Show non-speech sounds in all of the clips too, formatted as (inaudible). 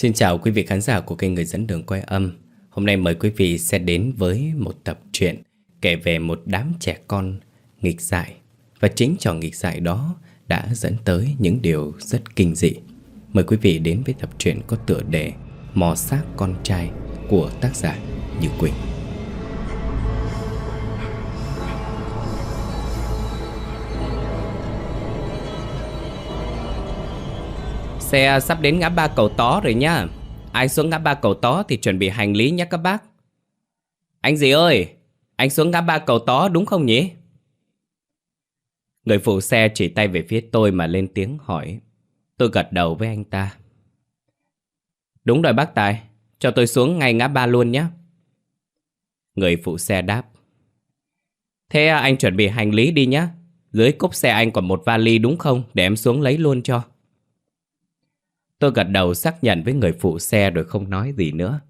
Xin chào quý vị khán giả của kênh Người dẫn đường quay âm. Hôm nay mời quý vị sẽ đến với một tập truyện kể về một đám trẻ con nghịch dại. Và chính trò nghịch dại đó đã dẫn tới những điều rất kinh dị. Mời quý vị đến với tập truyện có tựa đề Mò xác con trai của tác giả Như Quỳnh. Xe sắp đến ngã ba cầu tó rồi nhá. Ai xuống ngã ba cầu tó thì chuẩn bị hành lý nhé các bác. Anh gì ơi, anh xuống ngã ba cầu tó đúng không nhỉ? Người phụ xe chỉ tay về phía tôi mà lên tiếng hỏi. Tôi gật đầu với anh ta. Đúng rồi bác Tài, cho tôi xuống ngay ngã ba luôn nhé. Người phụ xe đáp. Thế anh chuẩn bị hành lý đi nhé. Dưới cốp xe anh còn một vali đúng không? Để em xuống lấy luôn cho. Tôi gật đầu xác nhận với người phụ xe rồi không nói gì nữa.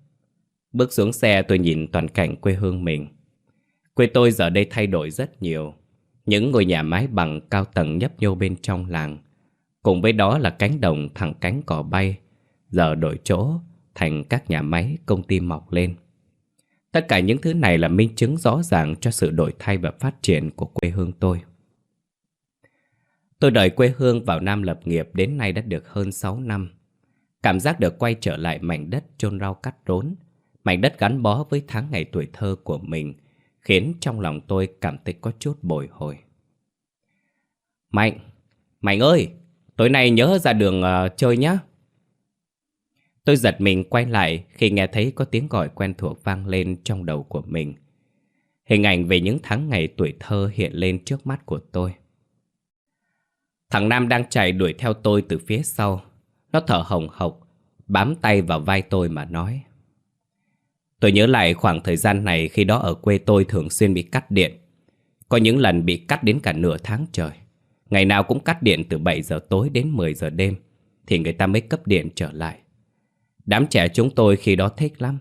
Bước xuống xe tôi nhìn toàn cảnh quê hương mình. Quê tôi giờ đây thay đổi rất nhiều. Những ngôi nhà mái bằng cao tầng nhấp nhô bên trong làng. Cùng với đó là cánh đồng thẳng cánh cỏ bay. Giờ đổi chỗ thành các nhà máy, công ty mọc lên. Tất cả những thứ này là minh chứng rõ ràng cho sự đổi thay và phát triển của quê hương tôi. Tôi đợi quê hương vào Nam lập nghiệp đến nay đã được hơn 6 năm. Cảm giác được quay trở lại mảnh đất chôn rau cắt rốn, mảnh đất gắn bó với tháng ngày tuổi thơ của mình, khiến trong lòng tôi cảm thấy có chút bồi hồi. Mạnh, Mạnh ơi, tối nay nhớ ra đường uh, chơi nhé. Tôi giật mình quay lại khi nghe thấy có tiếng gọi quen thuộc vang lên trong đầu của mình. Hình ảnh về những tháng ngày tuổi thơ hiện lên trước mắt của tôi. Thằng Nam đang chạy đuổi theo tôi từ phía sau, nó thở hồng hộc, bám tay vào vai tôi mà nói. Tôi nhớ lại khoảng thời gian này khi đó ở quê tôi thường xuyên bị cắt điện. Có những lần bị cắt đến cả nửa tháng trời. Ngày nào cũng cắt điện từ 7 giờ tối đến 10 giờ đêm, thì người ta mới cấp điện trở lại. Đám trẻ chúng tôi khi đó thích lắm.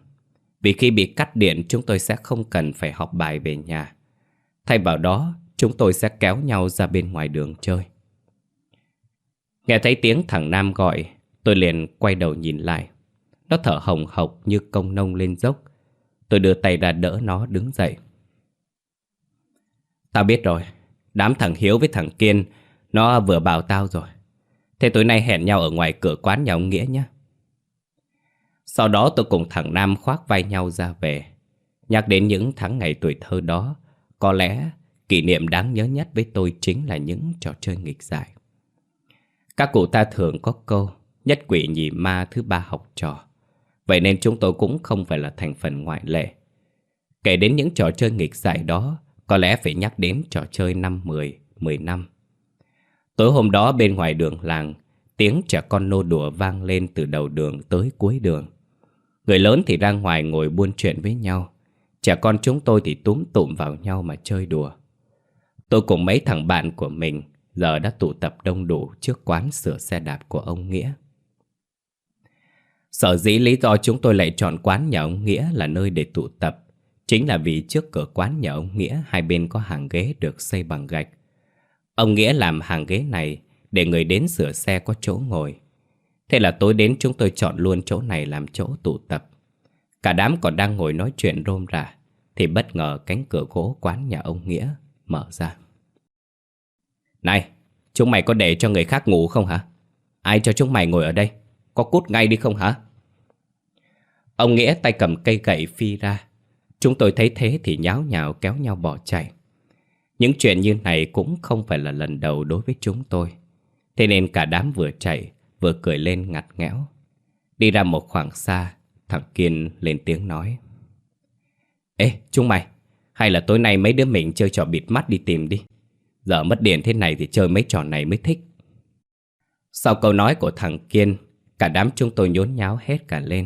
Vì khi bị cắt điện chúng tôi sẽ không cần phải học bài về nhà. Thay vào đó, chúng tôi sẽ kéo nhau ra bên ngoài đường chơi. Nghe thấy tiếng thằng Nam gọi, Tôi liền quay đầu nhìn lại. Nó thở hồng hộc như công nông lên dốc. Tôi đưa tay ra đỡ nó đứng dậy. Tao biết rồi. Đám thằng Hiếu với thằng Kiên, Nó vừa bảo tao rồi. Thế tối nay hẹn nhau ở ngoài cửa quán nhà ông Nghĩa nhé. Sau đó tôi cùng thằng Nam khoác vai nhau ra về. Nhắc đến những tháng ngày tuổi thơ đó, Có lẽ kỷ niệm đáng nhớ nhất với tôi chính là những trò chơi nghịch dại. Các cụ ta thường có câu Nhất quỷ nhị ma thứ ba học trò. Vậy nên chúng tôi cũng không phải là thành phần ngoại lệ. Kể đến những trò chơi nghịch dài đó Có lẽ phải nhắc đến trò chơi năm 10, 10 năm. Tối hôm đó bên ngoài đường làng Tiếng trẻ con nô đùa vang lên từ đầu đường tới cuối đường. Người lớn thì ra ngoài ngồi buôn chuyện với nhau. Trẻ con chúng tôi thì túm tụm vào nhau mà chơi đùa. Tôi cùng mấy thằng bạn của mình Giờ đã tụ tập đông đủ trước quán sửa xe đạp của ông Nghĩa. Sở dĩ lý do chúng tôi lại chọn quán nhà ông Nghĩa là nơi để tụ tập Chính là vì trước cửa quán nhà ông Nghĩa hai bên có hàng ghế được xây bằng gạch Ông Nghĩa làm hàng ghế này để người đến sửa xe có chỗ ngồi Thế là tối đến chúng tôi chọn luôn chỗ này làm chỗ tụ tập Cả đám còn đang ngồi nói chuyện rôm rả Thì bất ngờ cánh cửa gỗ quán nhà ông Nghĩa mở ra Này, chúng mày có để cho người khác ngủ không hả? Ai cho chúng mày ngồi ở đây? Có cút ngay đi không hả? Ông Nghĩa tay cầm cây gậy phi ra. Chúng tôi thấy thế thì nháo nhào kéo nhau bỏ chạy. Những chuyện như này cũng không phải là lần đầu đối với chúng tôi. Thế nên cả đám vừa chạy, vừa cười lên ngặt nghẽo. Đi ra một khoảng xa, thằng Kiên lên tiếng nói. Ê, chúng mày, hay là tối nay mấy đứa mình chơi trò bịt mắt đi tìm đi. Giờ mất điện thế này thì chơi mấy trò này mới thích. Sau câu nói của thằng Kiên, Cả đám chúng tôi nhốn nháo hết cả lên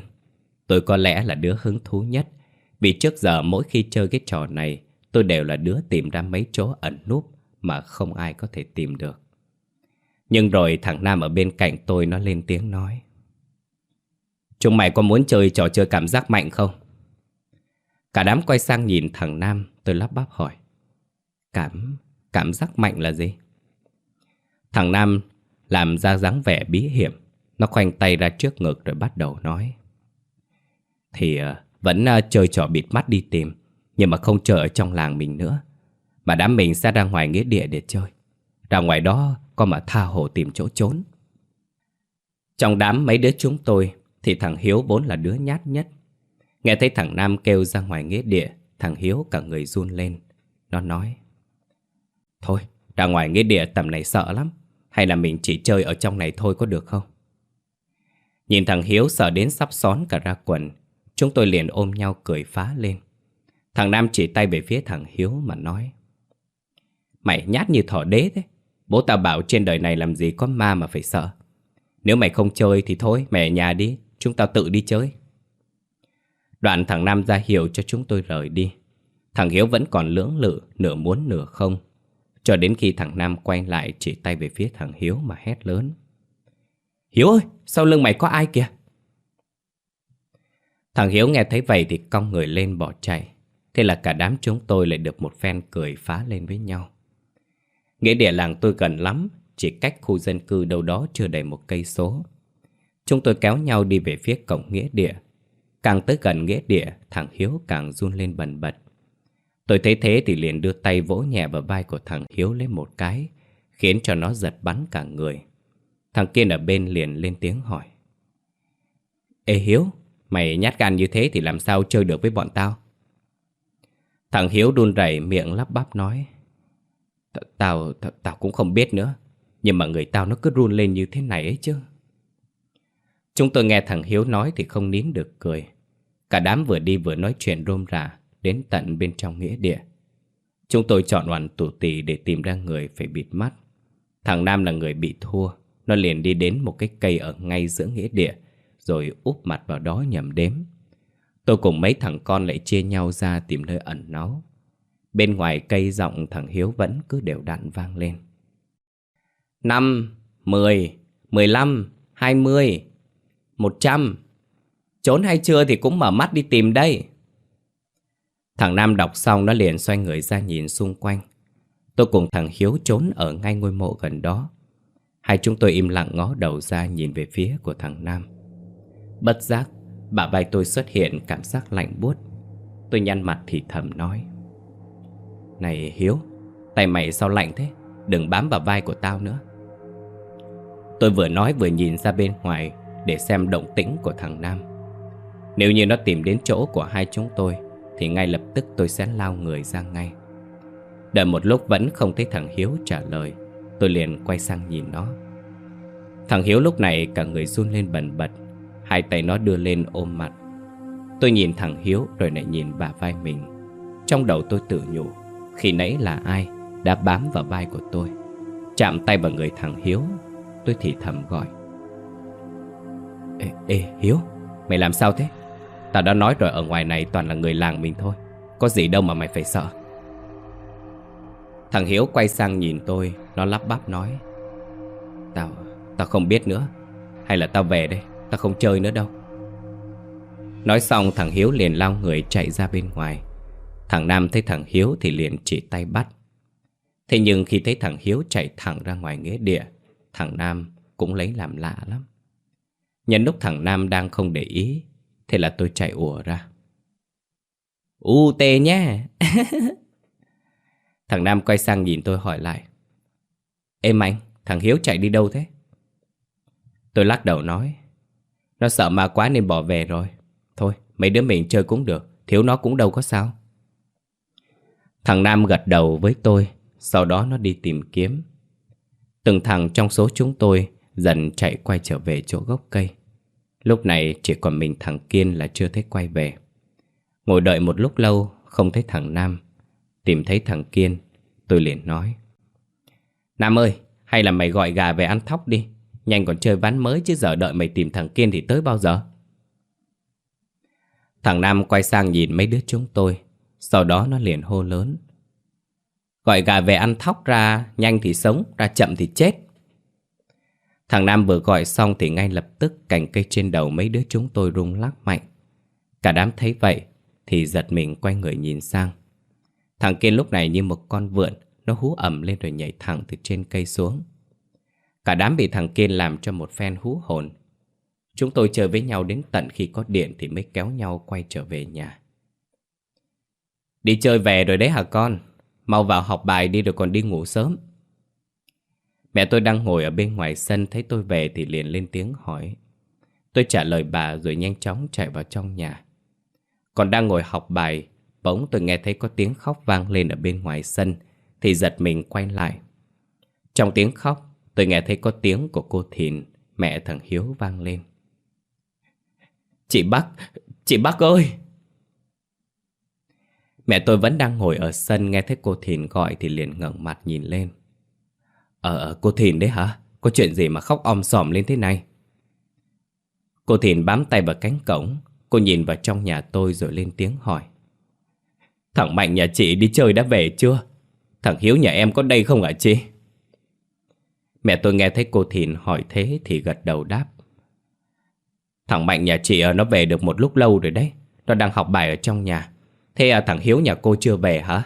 Tôi có lẽ là đứa hứng thú nhất, Vì trước giờ mỗi khi chơi cái trò này, Tôi đều là đứa tìm ra mấy chỗ ẩn núp Mà không ai có thể tìm được Nhưng rồi thằng Nam ở bên cạnh tôi nó lên tiếng nói, Chúng mày có muốn chơi trò chơi cảm giác mạnh không? Cả đám quay sang nhìn thằng Nam, Tôi lắp bắp hỏi, Cảm... cảm giác mạnh là gì? Thằng Nam làm ra dáng vẻ bí hiểm nó khoanh tay ra trước ngực rồi bắt đầu nói. Thì ờ, vẫn ờ, chơi trò bịt mắt đi tìm, nhưng mà không chờ ở trong làng mình nữa. Mà đám mình sẽ ra ngoài nghĩa địa để chơi. Ra ngoài đó con mà tha hồ tìm chỗ trốn. Trong đám mấy đứa chúng tôi thì thằng Hiếu vốn là đứa nhát nhất. Nghe thấy thằng Nam kêu ra ngoài nghĩa địa, thằng Hiếu cả người run lên. Nó nói, Thôi, ra ngoài nghĩa địa tầm này sợ lắm. Hay là mình chỉ chơi ở trong này thôi có được không? Nhìn thằng Hiếu sợ đến sắp xón cả ra quần, chúng tôi liền ôm nhau cười phá lên. Thằng Nam chỉ tay về phía thằng Hiếu mà nói, Mày nhát như thỏ đế thế. Bố tao bảo trên đời này làm gì có ma mà phải sợ. Nếu mày không chơi thì thôi, mẹ nhà đi, chúng tao tự đi chơi. Đoạn thằng Nam ra hiệu cho chúng tôi rời đi. Thằng Hiếu vẫn còn lưỡng lự, nửa muốn nửa không. Cho đến khi thằng Nam quay lại chỉ tay về phía thằng Hiếu mà hét lớn. Hiếu ơi, sau lưng mày có ai kìa? Thằng Hiếu nghe thấy vậy thì cong người lên bỏ chạy. Thế là cả đám chúng tôi lại được một phen cười phá lên với nhau. Nghĩa địa làng tôi gần lắm, chỉ cách khu dân cư đâu đó chưa đầy một cây số. Chúng tôi kéo nhau đi về phía cổng nghĩa địa. Càng tới gần nghĩa địa, thằng Hiếu càng run lên bần bật. Tôi thấy thế thì liền đưa tay vỗ nhẹ vào vai của thằng Hiếu lên một cái, khiến cho nó giật bắn cả người. Thằng kia ở bên liền lên tiếng hỏi. Ê Hiếu, mày nhát gan như thế thì làm sao chơi được với bọn tao? Thằng Hiếu đun rẩy miệng lắp bắp nói. Tao, tao cũng không biết nữa. Nhưng mà người tao nó cứ run lên như thế này ấy chứ. Chúng tôi nghe thằng Hiếu nói thì không nín được cười. Cả đám vừa đi vừa nói chuyện rôm rả đến tận bên trong nghĩa địa. Chúng tôi chọn hoàn tủ tì để tìm ra người phải bịt mắt. Thằng Nam là người bị thua. Nó liền đi đến một cái cây ở ngay giữa nghĩa địa, rồi úp mặt vào đó nhầm đếm. Tôi cùng mấy thằng con lại chia nhau ra tìm nơi ẩn náu. Bên ngoài cây giọng thằng Hiếu vẫn cứ đều đặn vang lên. Năm, mười, mười lăm, hai mươi, một trăm. Trốn hay chưa thì cũng mở mắt đi tìm đây. Thằng Nam đọc xong nó liền xoay người ra nhìn xung quanh. Tôi cùng thằng Hiếu trốn ở ngay ngôi mộ gần đó. Hai chúng tôi im lặng ngó đầu ra nhìn về phía của thằng Nam. Bất giác, bả vai tôi xuất hiện cảm giác lạnh buốt. Tôi nhăn mặt thì thầm nói. Này Hiếu, tay mày sao lạnh thế? Đừng bám vào vai của tao nữa. Tôi vừa nói vừa nhìn ra bên ngoài để xem động tĩnh của thằng Nam. Nếu như nó tìm đến chỗ của hai chúng tôi thì ngay lập tức tôi sẽ lao người ra ngay. Đợi một lúc vẫn không thấy thằng Hiếu trả lời Tôi liền quay sang nhìn nó. Thằng Hiếu lúc này cả người run lên bần bật Hai tay nó đưa lên ôm mặt. Tôi nhìn thằng Hiếu rồi lại nhìn bà vai mình. Trong đầu tôi tự nhủ Khi nãy là ai đã bám vào vai của tôi? Chạm tay vào người thằng Hiếu Tôi thì thầm gọi. Ê, ê Hiếu Mày làm sao thế? Tao đã nói rồi ở ngoài này toàn là người làng mình thôi. Có gì đâu mà mày phải sợ. Thằng Hiếu quay sang nhìn tôi Nó lắp bắp nói. Tao, tao không biết nữa. Hay là tao về đây, tao không chơi nữa đâu. Nói xong thằng Hiếu liền lao người chạy ra bên ngoài. Thằng Nam thấy thằng Hiếu thì liền chỉ tay bắt. Thế nhưng khi thấy thằng Hiếu chạy thẳng ra ngoài nghĩa địa Thằng Nam cũng lấy làm lạ lắm. Nhân lúc thằng Nam đang không để ý Thế là tôi chạy ùa ra. U tê nhé. (laughs) Thằng Nam quay sang nhìn tôi hỏi lại. Êm anh, thằng Hiếu chạy đi đâu thế? Tôi lắc đầu nói. Nó sợ ma quá nên bỏ về rồi. Thôi, mấy đứa mình chơi cũng được. Thiếu nó cũng đâu có sao. Thằng Nam gật đầu với tôi. Sau đó nó đi tìm kiếm. Từng thằng trong số chúng tôi Dần chạy quay trở về chỗ gốc cây. Lúc này chỉ còn mình thằng Kiên là chưa thấy quay về. Ngồi đợi một lúc lâu Không thấy thằng Nam. Tìm thấy thằng Kiên. Tôi liền nói, Nam ơi, hay là mày gọi gà về ăn thóc đi. Nhanh còn chơi ván mới chứ giờ đợi mày tìm thằng Kiên thì tới bao giờ? Thằng Nam quay sang nhìn mấy đứa chúng tôi. Sau đó nó liền hô lớn, Gọi gà về ăn thóc ra, Nhanh thì sống, Ra chậm thì chết. Thằng Nam vừa gọi xong thì ngay lập tức cành cây trên đầu mấy đứa chúng tôi rung lắc mạnh. Cả đám thấy vậy thì giật mình quay người nhìn sang. Thằng kia lúc này như một con vượn, nó hú ẩm lên rồi nhảy thẳng từ trên cây xuống. Cả đám bị thằng kia làm cho một phen hú hồn, Chúng tôi chơi với nhau đến tận khi có điện thì mới kéo nhau quay trở về nhà. Đi chơi về rồi đấy hả con? Mau vào học bài đi rồi còn đi ngủ sớm. Mẹ tôi đang ngồi ở bên ngoài sân thấy tôi về thì liền lên tiếng hỏi. Tôi trả lời bà rồi nhanh chóng chạy vào trong nhà. Còn đang ngồi học bài, bỗng tôi nghe thấy có tiếng khóc vang lên ở bên ngoài sân, thì giật mình quay lại. Trong tiếng khóc, tôi nghe thấy có tiếng của cô Thìn, mẹ thằng Hiếu vang lên. Chị Bắc, chị Bắc ơi! Mẹ tôi vẫn đang ngồi ở sân nghe thấy cô Thìn gọi thì liền ngẩng mặt nhìn lên. Ờ, ờ, cô Thìn đấy hả? Có chuyện gì mà khóc om sòm lên thế này? Cô Thìn bám tay vào cánh cổng, cô nhìn vào trong nhà tôi rồi lên tiếng hỏi. Thằng Mạnh nhà chị đi chơi đã về chưa? Thằng Hiếu nhà em có đây không hả chị? Mẹ tôi nghe thấy cô Thìn hỏi thế thì gật đầu đáp. Thằng Mạnh nhà chị ờ, nó về được một lúc lâu rồi đấy. Nó đang học bài ở trong nhà. Thế à, thằng Hiếu nhà cô chưa về hả?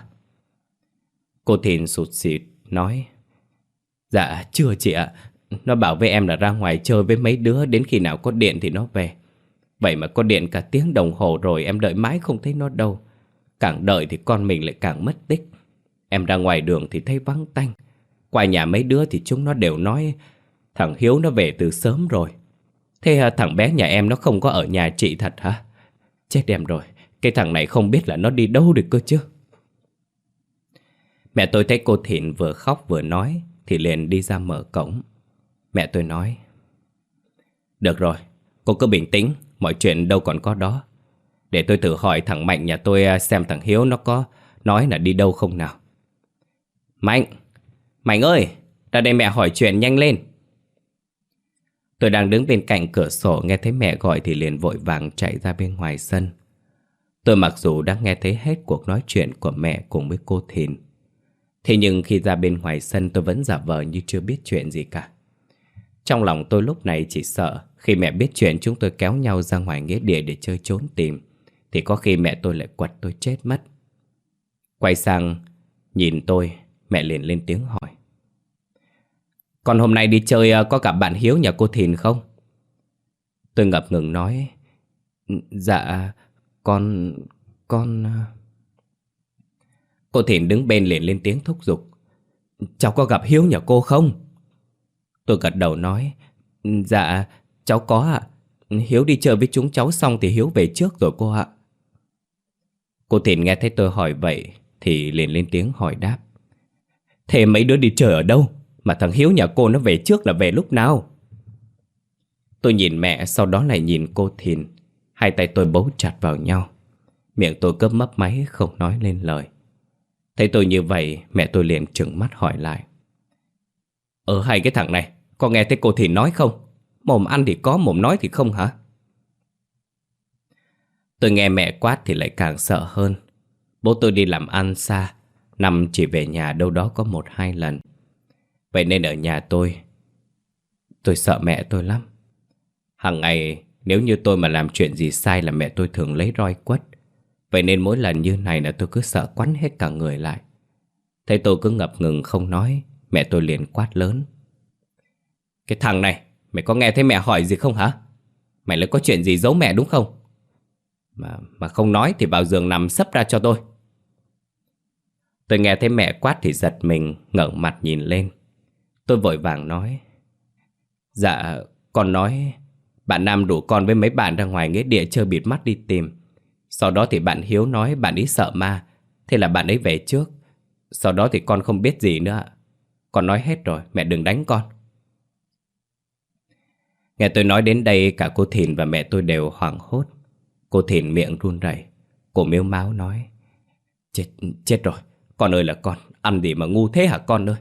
Cô Thìn sụt xịt nói. Dạ chưa chị ạ. Nó bảo với em là ra ngoài chơi với mấy đứa đến khi nào có điện thì nó về. Vậy mà có điện cả tiếng đồng hồ rồi em đợi mãi không thấy nó đâu. Càng đợi thì con mình lại càng mất tích. Em ra ngoài đường thì thấy vắng tanh. Qua nhà mấy đứa thì chúng nó đều nói thằng Hiếu nó về từ sớm rồi. Thế à, thằng bé nhà em nó không có ở nhà chị thật hả? Chết em rồi, cái thằng này không biết là nó đi đâu được cơ chứ. Mẹ tôi thấy cô Thịnh vừa khóc vừa nói thì liền đi ra mở cổng. Mẹ tôi nói Được rồi, cô cứ bình tĩnh, mọi chuyện đâu còn có đó. Để tôi thử hỏi thằng Mạnh nhà tôi à, xem thằng Hiếu nó có nói là đi đâu không nào. Mạnh, Mạnh ơi, ra đây mẹ hỏi chuyện nhanh lên. Tôi đang đứng bên cạnh cửa sổ nghe thấy mẹ gọi thì liền vội vàng chạy ra bên ngoài sân. Tôi mặc dù đã nghe thấy hết cuộc nói chuyện của mẹ cùng với cô Thìn. Thế nhưng khi ra bên ngoài sân tôi vẫn giả vờ như chưa biết chuyện gì cả. Trong lòng tôi lúc này chỉ sợ khi mẹ biết chuyện chúng tôi kéo nhau ra ngoài nghĩa địa để chơi trốn tìm thì có khi mẹ tôi lại quật tôi chết mất. Quay sang nhìn tôi, mẹ liền lên tiếng hỏi. Con hôm nay đi chơi à, có gặp bạn Hiếu nhà cô Thìn không? Tôi ngập ngừng nói Dạ Con Con. À. Cô Thìn đứng bên liền lên tiếng thúc giục Cháu có gặp Hiếu nhà cô không? Tôi gật đầu nói Dạ cháu có ạ Hiếu đi chơi với chúng cháu xong thì Hiếu về trước rồi cô ạ Cô Thìn nghe thấy tôi hỏi vậy Thì liền lên tiếng hỏi đáp. Thế mấy đứa đi chơi ở đâu? Mà thằng Hiếu nhà cô nó về trước là về lúc nào? Tôi nhìn mẹ, Sau đó lại nhìn cô Thìn. Hai tay tôi bấu chặt vào nhau. Miệng tôi cấp mấp máy, không nói lên lời. Thấy tôi như vậy, Mẹ tôi liền trừng mắt hỏi lại. Ờ, ở hai cái thằng này, Có nghe thấy cô Thìn nói không? Mồm ăn thì có, mồm nói thì không hả? Tôi nghe mẹ quát thì lại càng sợ hơn. Bố tôi đi làm ăn xa Năm chỉ về nhà đâu đó có một hai lần. Vậy nên ở nhà tôi Tôi sợ mẹ tôi lắm. Hằng ngày, nếu như tôi mà làm chuyện gì sai là mẹ tôi thường lấy roi quất. Vậy nên mỗi lần như này là tôi cứ sợ quắn hết cả người lại. Thấy tôi cứ ngập ngừng không nói, Mẹ tôi liền quát lớn. Cái thằng này, Mày có nghe thấy mẹ hỏi gì không hả? Mày lại có chuyện gì giấu mẹ đúng không? Mà mà không nói thì vào giường nằm sấp ra cho tôi. Tôi nghe thấy mẹ quát thì giật mình, ngẩng mặt nhìn lên. Tôi vội vàng nói Dạ con nói, Bạn Nam đủ con với mấy bạn ra ngoài nghĩa địa chơi bịt mắt đi tìm. Sau đó thì bạn Hiếu nói bạn ấy sợ ma, Thế là bạn ấy về trước. Sau đó thì con không biết gì nữa Con nói hết rồi, mẹ đừng đánh con. Nghe tôi nói đến đây, cả cô Thìn và mẹ tôi đều hoảng hốt. Cô Thìn miệng run rẩy. Cô miếu máu nói Chết, chết rồi. Con ơi là con Ăn gì mà ngu thế hả con ơi?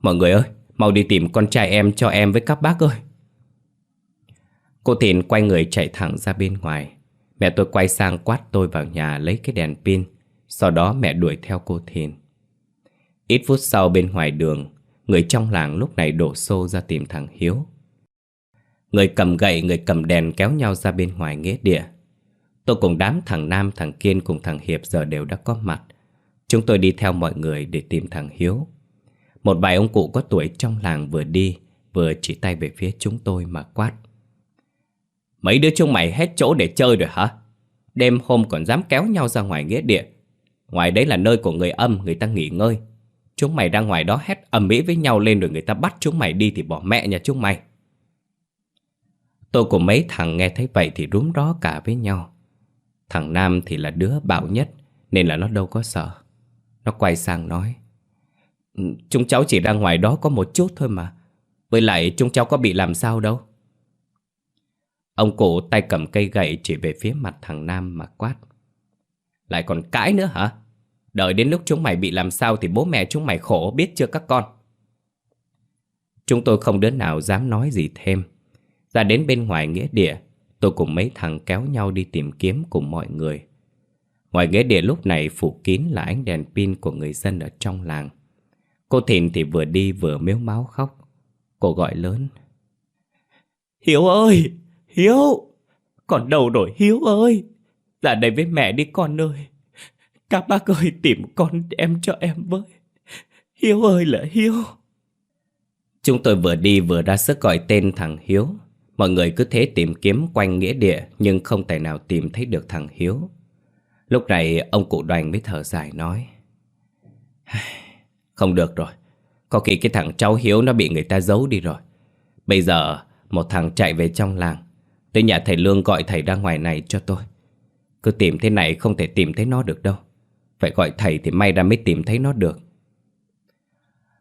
Mọi người ơi Mau đi tìm con trai em cho em với các bác ơi. Cô Thìn quay người chạy thẳng ra bên ngoài. Mẹ tôi quay sang quát tôi vào nhà lấy cái đèn pin. Sau đó mẹ đuổi theo cô Thìn. Ít phút sau bên ngoài đường Người trong làng lúc này đổ xô ra tìm thằng Hiếu. Người cầm gậy, người cầm đèn kéo nhau ra bên ngoài nghĩa địa. Tôi cùng đám thằng Nam, thằng Kiên cùng thằng Hiệp giờ đều đã có mặt Chúng tôi đi theo mọi người để tìm thằng Hiếu một vài ông cụ có tuổi trong làng vừa đi Vừa chỉ tay về phía chúng tôi mà quát Mấy đứa chúng mày hết chỗ để chơi rồi hả? Đêm hôm còn dám kéo nhau ra ngoài nghĩa địa. Ngoài đấy là nơi của người âm, người ta nghỉ ngơi. Chúng mày ra ngoài đó hét ầm ĩ với nhau lên rồi người ta bắt chúng mày đi thì bỏ mẹ nhà chúng mày. Tôi cùng mấy thằng nghe thấy vậy thì rúm đó cả với nhau. Thằng Nam thì là đứa bạo nhất nên là nó đâu có sợ. Nó quay sang nói ừ, Chúng cháu chỉ ra ngoài đó có một chút thôi mà. Với lại chúng cháu có bị làm sao đâu. Ông cụ tay cầm cây gậy chỉ về phía mặt thằng Nam mà quát. Lại còn cãi nữa hả? Đợi đến lúc chúng mày bị làm sao thì bố mẹ chúng mày khổ biết chưa các con? Chúng tôi không đứa nào dám nói gì thêm. Ra đến bên ngoài nghĩa địa, tôi cùng mấy thằng kéo nhau đi tìm kiếm cùng mọi người. Ngoài nghĩa địa lúc này phủ kín là ánh đèn pin của người dân ở trong làng. Cô Thìn thì vừa đi vừa miếu máu khóc. Cô gọi lớn. Hiếu ơi! Hiếu! Còn đâu rồi Hiếu ơi! Ra đây với mẹ đi con ơi! Các bác ơi tìm con em cho em với! Hiếu ơi là Hiếu! Chúng tôi vừa đi vừa ra sức gọi tên thằng Hiếu. Mọi người cứ thế tìm kiếm quanh nghĩa địa, nhưng không thể nào tìm thấy được thằng Hiếu. Lúc này, ông cụ đoàn mới thở dài nói, (sighs) Không được rồi. Có khi cái thằng cháu Hiếu nó bị người ta giấu đi rồi. Bây giờ, một thằng chạy về trong làng. Tới nhà thầy Lương gọi thầy ra ngoài này cho tôi. Cứ tìm thế này không thể tìm thấy nó được đâu. Phải gọi thầy thì may ra mới tìm thấy nó được.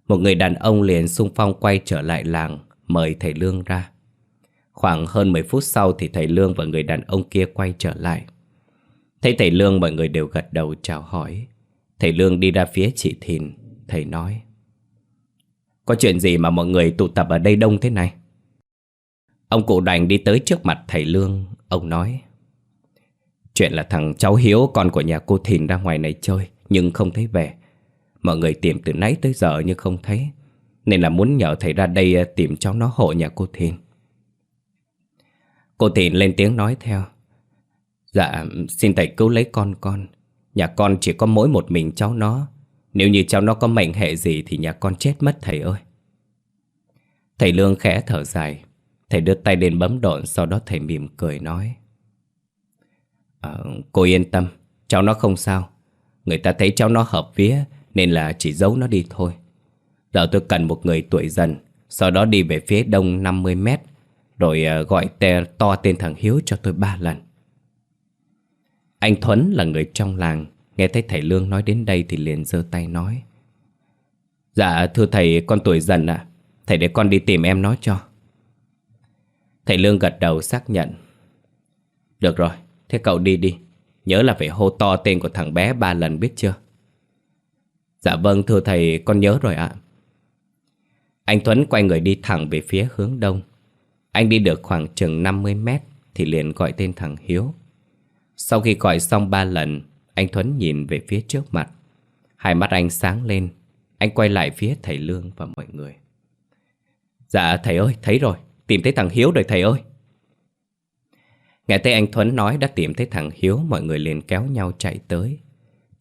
Một người đàn ông liền xung phong quay trở lại làng, Mời thầy Lương ra. Khoảng hơn 10 phút sau thì thầy Lương và người đàn ông kia quay trở lại. Thấy thầy Lương, mọi người đều gật đầu chào hỏi. Thầy Lương đi ra phía chị Thìn. Thầy nói, Có chuyện gì mà mọi người tụ tập ở đây đông thế này? Ông cụ đành đi tới trước mặt thầy Lương. Ông nói, Chuyện là thằng cháu Hiếu, con của nhà cô Thìn ra ngoài này chơi, Nhưng không thấy về. Mọi người tìm từ nãy tới giờ nhưng không thấy, Nên là muốn nhờ thầy ra đây ờ, tìm cháu nó hộ nhà cô Thìn. Cô Thìn lên tiếng nói theo Dạ, xin thầy cứu lấy con con. Nhà con chỉ có mỗi một mình cháu nó. Nếu như cháu nó có mệnh hệ gì thì nhà con chết mất thầy ơi. Thầy Lương khẽ thở dài. Thầy đưa tay lên bấm độn, sau đó thầy mỉm cười nói. À, cô yên tâm, cháu nó không sao. Người ta thấy cháu nó hợp vía nên là chỉ giấu nó đi thôi. Giờ tôi cần một người tuổi dần, sau đó đi về phía đông 50 mét, rồi ờ, gọi tè to tên thằng Hiếu cho tôi ba lần. Anh Thuấn là người trong làng, Nghe thấy thầy Lương nói đến đây thì liền giơ tay nói. Dạ thưa thầy, con tuổi dần ạ. Thầy để con đi tìm em nó cho. Thầy Lương gật đầu xác nhận. Được rồi, Thế cậu đi đi. Nhớ là phải hô to tên của thằng bé ba lần biết chưa? Dạ vâng thưa thầy, con nhớ rồi ạ. Anh Thuấn quay người đi thẳng về phía hướng đông. Anh đi được khoảng chừng 50 mét Thì liền gọi tên thằng Hiếu sau khi gọi xong ba lần, anh Thuấn nhìn về phía trước mặt. Hai mắt anh sáng lên, anh quay lại phía thầy Lương và mọi người. Dạ thầy ơi, thấy rồi, tìm thấy thằng Hiếu rồi thầy ơi. Nghe thấy anh Thuấn nói đã tìm thấy thằng Hiếu, mọi người liền kéo nhau chạy tới.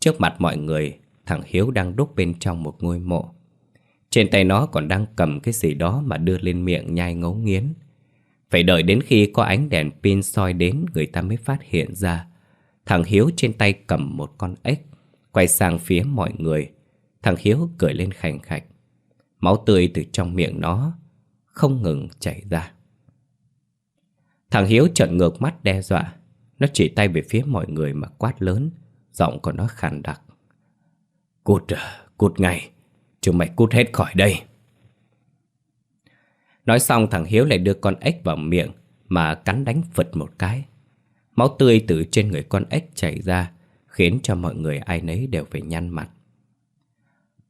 Trước mặt mọi người, thằng Hiếu đang đúc bên trong một ngôi mộ. Trên tay nó còn đang cầm cái gì đó mà đưa lên miệng nhai ngấu nghiến. Phải đợi đến khi có ánh đèn pin soi đến người ta mới phát hiện ra. Thằng Hiếu trên tay cầm một con ếch, quay sang phía mọi người. Thằng Hiếu cười lên khành khạch. Máu tươi từ trong miệng nó không ngừng chảy ra. Thằng Hiếu trợn ngược mắt đe dọa. Nó chỉ tay về phía mọi người mà quát lớn, giọng của nó khàn đặc. Cút, à, cút ngay, chúng mày cút hết khỏi đây. Nói xong thằng Hiếu lại đưa con ếch vào miệng Mà cắn đánh phật một cái. Máu tươi từ trên người con ếch chảy ra, Khiến cho mọi người ai nấy đều phải nhăn mặt.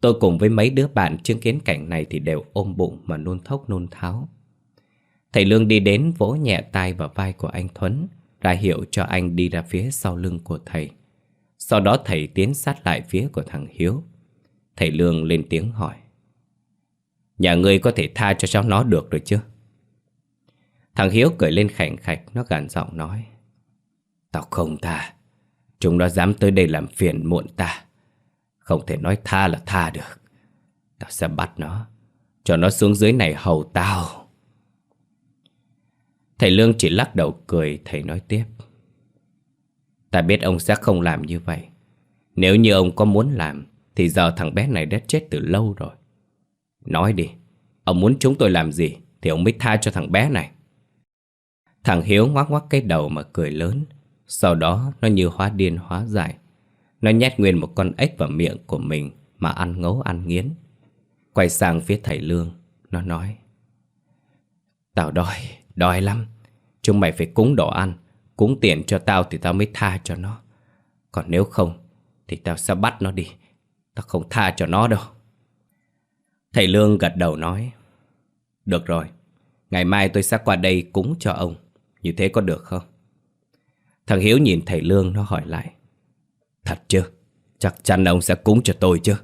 Tôi cùng với mấy đứa bạn chứng kiến cảnh này Thì đều ôm bụng mà nôn thốc nôn tháo. Thầy Lương đi đến vỗ nhẹ tay vào vai của anh Thuấn, Ra hiệu cho anh đi ra phía sau lưng của thầy. Sau đó thầy tiến sát lại phía của thằng Hiếu. Thầy Lương lên tiếng hỏi. Nhà ngươi có thể tha cho cháu nó được rồi chứ? Thằng Hiếu cười lên khảnh khạch, Nó gàn giọng nói. Tao không tha. Chúng nó dám tới đây làm phiền muộn ta. Không thể nói tha là tha được. Tao sẽ bắt nó. Cho nó xuống dưới này hầu tao. Thầy Lương chỉ lắc đầu cười, Thầy nói tiếp. Ta biết ông sẽ không làm như vậy. Nếu như ông có muốn làm, Thì giờ thằng bé này đã chết từ lâu rồi. Nói đi Ông muốn chúng tôi làm gì Thì ông mới tha cho thằng bé này. Thằng Hiếu ngoắc ngoắc cái đầu mà cười lớn. Sau đó nó như hóa điên hóa dại. Nó nhét nguyên một con ếch vào miệng của mình Mà ăn ngấu ăn nghiến. Quay sang phía thầy Lương Nó nói Tao đói, đói lắm. Chúng mày phải cúng đồ ăn Cúng tiền cho tao thì tao mới tha cho nó. Còn nếu không Thì tao sẽ bắt nó đi. Tao không tha cho nó đâu. Thầy Lương gật đầu nói, Được rồi, Ngày mai tôi sẽ qua đây cúng cho ông. Như thế có được không? Thằng Hiếu nhìn thầy Lương, nó hỏi lại, Thật chứ? Chắc chắn ông sẽ cúng cho tôi chứ?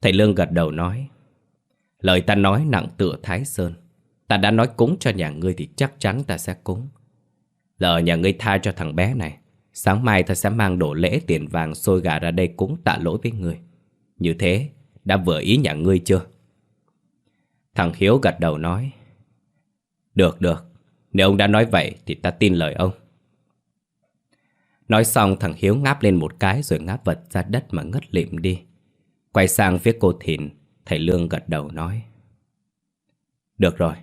Thầy Lương gật đầu nói, Lời ta nói nặng tựa Thái Sơn. Ta đã nói cúng cho nhà ngươi thì chắc chắn ta sẽ cúng. Lỡ nhà ngươi tha cho thằng bé này. Sáng mai ta sẽ mang đồ lễ tiền vàng sôi gà ra đây cúng tạ lỗi với ngươi. Như thế đã vừa ý nhà ngươi chưa? Thằng Hiếu gật đầu nói, Được được. Nếu ông đã nói vậy thì ta tin lời ông. Nói xong, thằng Hiếu ngáp lên một cái rồi ngáp vật ra đất mà ngất lịm đi. Quay sang phía cô Thìn, Thầy Lương gật đầu nói, Được rồi.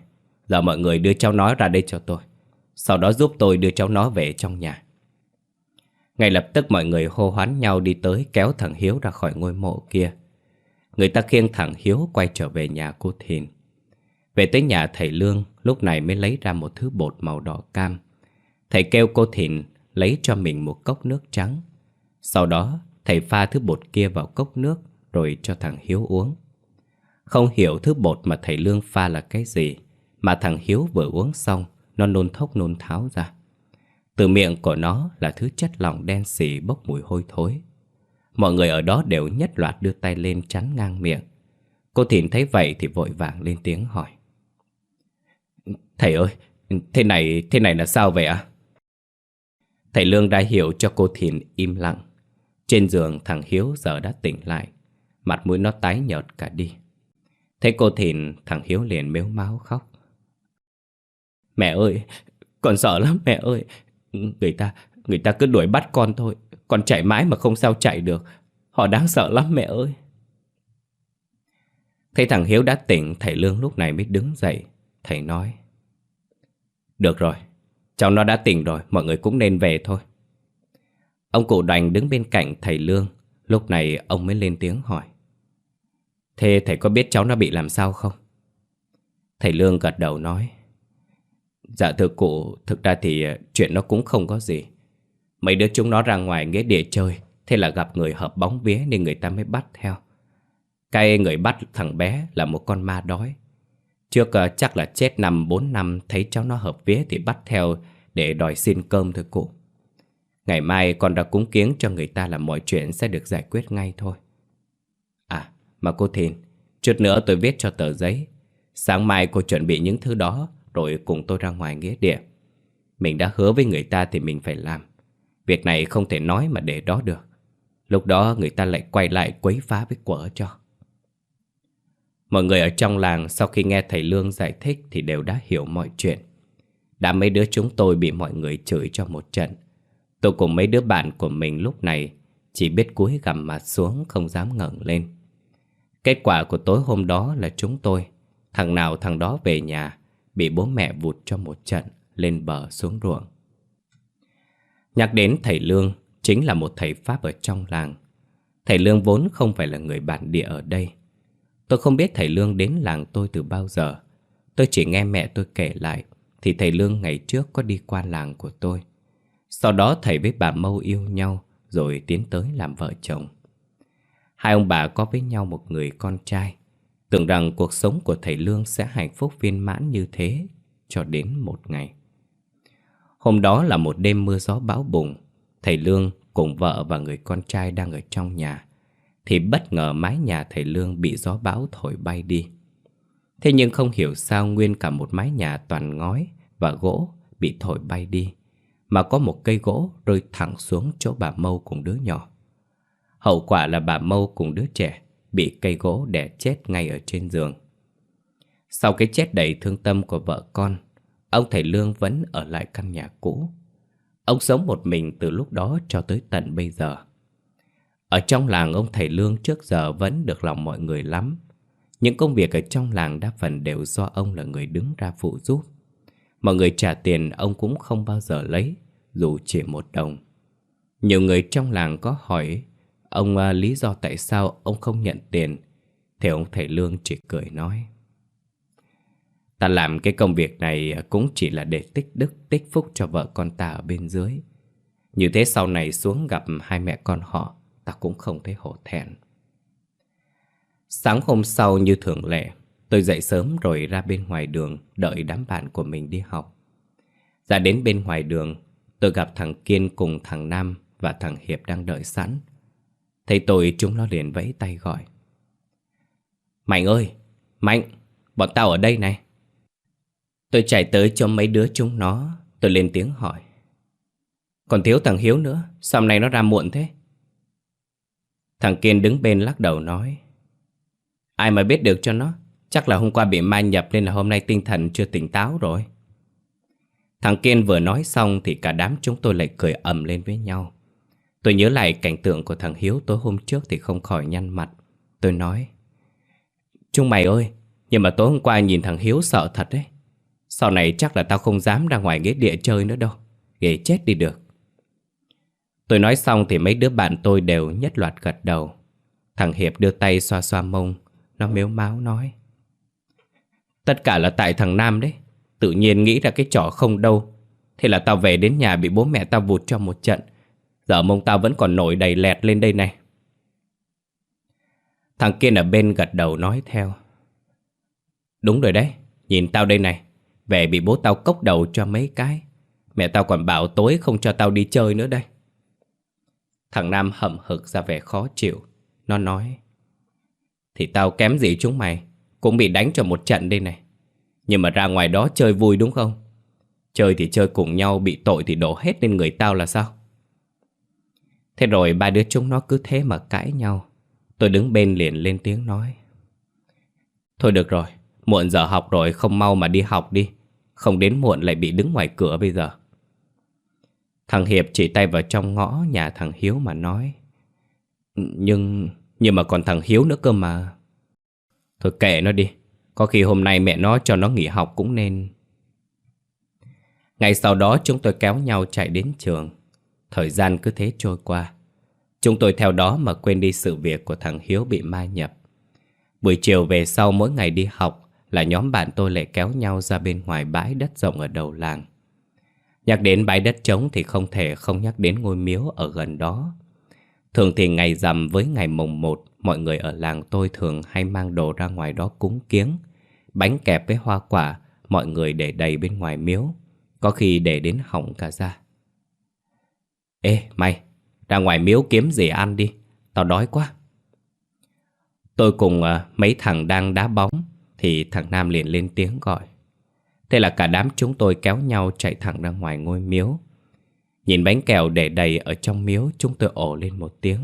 Giờ mọi người đưa cháu nó ra đây cho tôi. Sau đó giúp tôi đưa cháu nó về trong nhà. Ngay lập tức mọi người hô hoán nhau đi tới Kéo thằng Hiếu ra khỏi ngôi mộ kia. Người ta khiêng thằng Hiếu quay trở về nhà cô Thìn. Về tới nhà thầy Lương, Lúc này mới lấy ra một thứ bột màu đỏ cam. Thầy kêu cô Thìn Lấy cho mình một cốc nước trắng. Sau đó, thầy pha thứ bột kia vào cốc nước, Rồi cho thằng Hiếu uống. Không hiểu thứ bột mà thầy Lương pha là cái gì, Mà thằng Hiếu vừa uống xong, Nó nôn thốc nôn tháo ra. Từ miệng của nó là thứ chất lỏng đen xì bốc mùi hôi thối. Mọi người ở đó đều nhất loạt đưa tay lên chắn ngang miệng. Cô Thìn thấy vậy thì vội vàng lên tiếng hỏi. Thầy ơi, thế này, thế này là sao vậy ạ? Thầy Lương đã hiểu cho cô Thìn im lặng. Trên giường thằng Hiếu giờ đã tỉnh lại. Mặt mũi nó tái nhợt cả đi. Thấy cô Thìn thằng Hiếu liền mếu máu khóc. Mẹ ơi, con sợ lắm mẹ ơi. Người ta, người ta cứ đuổi bắt con thôi còn chạy mãi mà không sao chạy được. Họ đáng sợ lắm mẹ ơi. Thấy thằng Hiếu đã tỉnh, Thầy Lương lúc này mới đứng dậy. Thầy nói, Được rồi, Cháu nó đã tỉnh rồi, Mọi người cũng nên về thôi. Ông cụ đành đứng bên cạnh thầy Lương, Lúc này ông mới lên tiếng hỏi, Thế thầy có biết cháu nó bị làm sao không? Thầy Lương gật đầu nói Dạ thưa cụ, Thực ra thì chuyện nó cũng không có gì. Mấy đứa chúng nó ra ngoài nghĩa địa chơi Thế là gặp người hợp bóng vía Nên người ta mới bắt theo. Cái người bắt thằng bé là một con ma đói. Trước uh, chắc là chết năm 4 năm Thấy cháu nó hợp vía thì bắt theo Để đòi xin cơm thôi cụ. Ngày mai con đã cúng kiến cho người ta là mọi chuyện sẽ được giải quyết ngay thôi. À mà cô Thìn Chút nữa tôi viết cho tờ giấy. Sáng mai cô chuẩn bị những thứ đó Rồi cùng tôi ra ngoài nghĩa địa. Mình đã hứa với người ta thì mình phải làm. Việc này không thể nói mà để đó được. Lúc đó người ta lại quay lại quấy phá với quở cho. Mọi người ở trong làng sau khi nghe thầy Lương giải thích thì đều đã hiểu mọi chuyện. Đã mấy đứa chúng tôi bị mọi người chửi cho một trận. Tôi cùng mấy đứa bạn của mình lúc này chỉ biết cúi gằm mặt xuống không dám ngẩng lên. Kết quả của tối hôm đó là chúng tôi, Thằng nào thằng đó về nhà, Bị bố mẹ vụt cho một trận, Lên bờ xuống ruộng. Nhắc đến thầy Lương, Chính là một thầy Pháp ở trong làng. Thầy Lương vốn không phải là người bản địa ở đây. Tôi không biết thầy Lương đến làng tôi từ bao giờ. Tôi chỉ nghe mẹ tôi kể lại, Thì thầy Lương ngày trước có đi qua làng của tôi. Sau đó thầy với bà Mâu yêu nhau, Rồi tiến tới làm vợ chồng. Hai ông bà có với nhau một người con trai. Tưởng rằng cuộc sống của thầy Lương sẽ hạnh phúc viên mãn như thế Cho đến một ngày. Hôm đó là một đêm mưa gió bão bùng, Thầy Lương cùng vợ và người con trai đang ở trong nhà. Thì bất ngờ mái nhà thầy Lương bị gió bão thổi bay đi. Thế nhưng không hiểu sao nguyên cả một mái nhà toàn ngói và gỗ bị thổi bay đi, Mà có một cây gỗ rơi thẳng xuống chỗ bà Mâu cùng đứa nhỏ. Hậu quả là bà Mâu cùng đứa trẻ bị cây gỗ đè chết ngay ở trên giường. Sau cái chết đầy thương tâm của vợ con Ông thầy Lương vẫn ở lại căn nhà cũ. Ông sống một mình từ lúc đó cho tới tận bây giờ. Ở trong làng ông thầy Lương trước giờ vẫn được lòng mọi người lắm. Những công việc ở trong làng đa phần đều do ông là người đứng ra phụ giúp. Mọi người trả tiền ông cũng không bao giờ lấy, Dù chỉ một đồng. Nhiều người trong làng có hỏi, Ông à, lý do tại sao ông không nhận tiền? Thì ông thầy Lương chỉ cười nói Ta làm cái công việc này cũng chỉ là để tích đức, tích phúc cho vợ con ta ở bên dưới. Như thế sau này xuống gặp hai mẹ con họ, ta cũng không thấy hổ thẹn. Sáng hôm sau như thường lệ, tôi dậy sớm rồi ra bên ngoài đường đợi đám bạn của mình đi học. Ra đến bên ngoài đường, tôi gặp thằng Kiên cùng thằng Nam và thằng Hiệp đang đợi sẵn. Thấy tôi chúng nó liền vẫy tay gọi. Mạnh ơi, Mạnh, bọn tao ở đây này. Tôi chạy tới cho mấy đứa chúng nó. Tôi lên tiếng hỏi. Còn thiếu thằng Hiếu nữa. Sao hôm nay nó ra muộn thế? Thằng Kiên đứng bên lắc đầu nói. Ai mà biết được cho nó. Chắc là hôm qua bị ma nhập Nên là hôm nay tinh thần chưa tỉnh táo rồi. Thằng Kiên vừa nói xong Thì cả đám chúng tôi lại cười ầm lên với nhau. Tôi nhớ lại cảnh tượng của thằng Hiếu tối hôm trước Thì không khỏi nhăn mặt. Tôi nói, Chúng mày ơi, Nhưng mà tối hôm qua nhìn thằng Hiếu sợ thật đấy sau này chắc là tao không dám ra ngoài ghế địa chơi nữa đâu. Ghê chết đi được. Tôi nói xong thì mấy đứa bạn tôi đều nhất loạt gật đầu. Thằng Hiệp đưa tay xoa xoa mông, Nó mếu máu nói. Tất cả là tại thằng Nam đấy. Tự nhiên nghĩ ra cái trò không đâu. Thế là tao về đến nhà bị bố mẹ tao vụt cho một trận. Giờ mông tao vẫn còn nổi đầy lẹt lên đây này. Thằng kia ở bên gật đầu nói theo. Đúng rồi đấy, Nhìn tao đây này về bị bố tao cốc đầu cho mấy cái. Mẹ tao còn bảo tối không cho tao đi chơi nữa đây. Thằng Nam hậm hực ra vẻ khó chịu. Nó nói, Thì tao kém gì chúng mày, Cũng bị đánh cho một trận đây này. Nhưng mà ra ngoài đó chơi vui đúng không? Chơi thì chơi cùng nhau, Bị tội thì đổ hết lên người tao là sao? Thế rồi ba đứa chúng nó cứ thế mà cãi nhau. Tôi đứng bên liền lên tiếng nói, Thôi được rồi, Muộn giờ học rồi, không mau mà đi học đi. Không đến muộn lại bị đứng ngoài cửa bây giờ. Thằng Hiệp chỉ tay vào trong ngõ nhà thằng Hiếu mà nói, Nhưng... Nhưng mà còn thằng Hiếu nữa cơ mà. Thôi kệ nó đi, Có khi hôm nay mẹ nó cho nó nghỉ học cũng nên. Ngày sau đó chúng tôi kéo nhau chạy đến trường. Thời gian cứ thế trôi qua. Chúng tôi theo đó mà quên đi sự việc của thằng Hiếu bị ma nhập. Buổi chiều về sau mỗi ngày đi học là nhóm bạn tôi lại kéo nhau ra bên ngoài bãi đất rộng ở đầu làng. Nhắc đến bãi đất trống thì không thể không nhắc đến ngôi miếu ở gần đó. Thường thì ngày rằm với ngày mùng một, mọi người ở làng tôi thường hay mang đồ ra ngoài đó cúng kiếng. Bánh kẹp với hoa quả, mọi người để đầy bên ngoài miếu, có khi để đến hỏng cả ra. Ê, mày, ra ngoài miếu kiếm gì ăn đi, tao đói quá. Tôi cùng uh, mấy thằng đang đá bóng thì thằng Nam liền lên tiếng gọi. Thế là cả đám chúng tôi kéo nhau chạy thẳng ra ngoài ngôi miếu. Nhìn bánh kẹo để đầy ở trong miếu, Chúng tôi ổ lên một tiếng.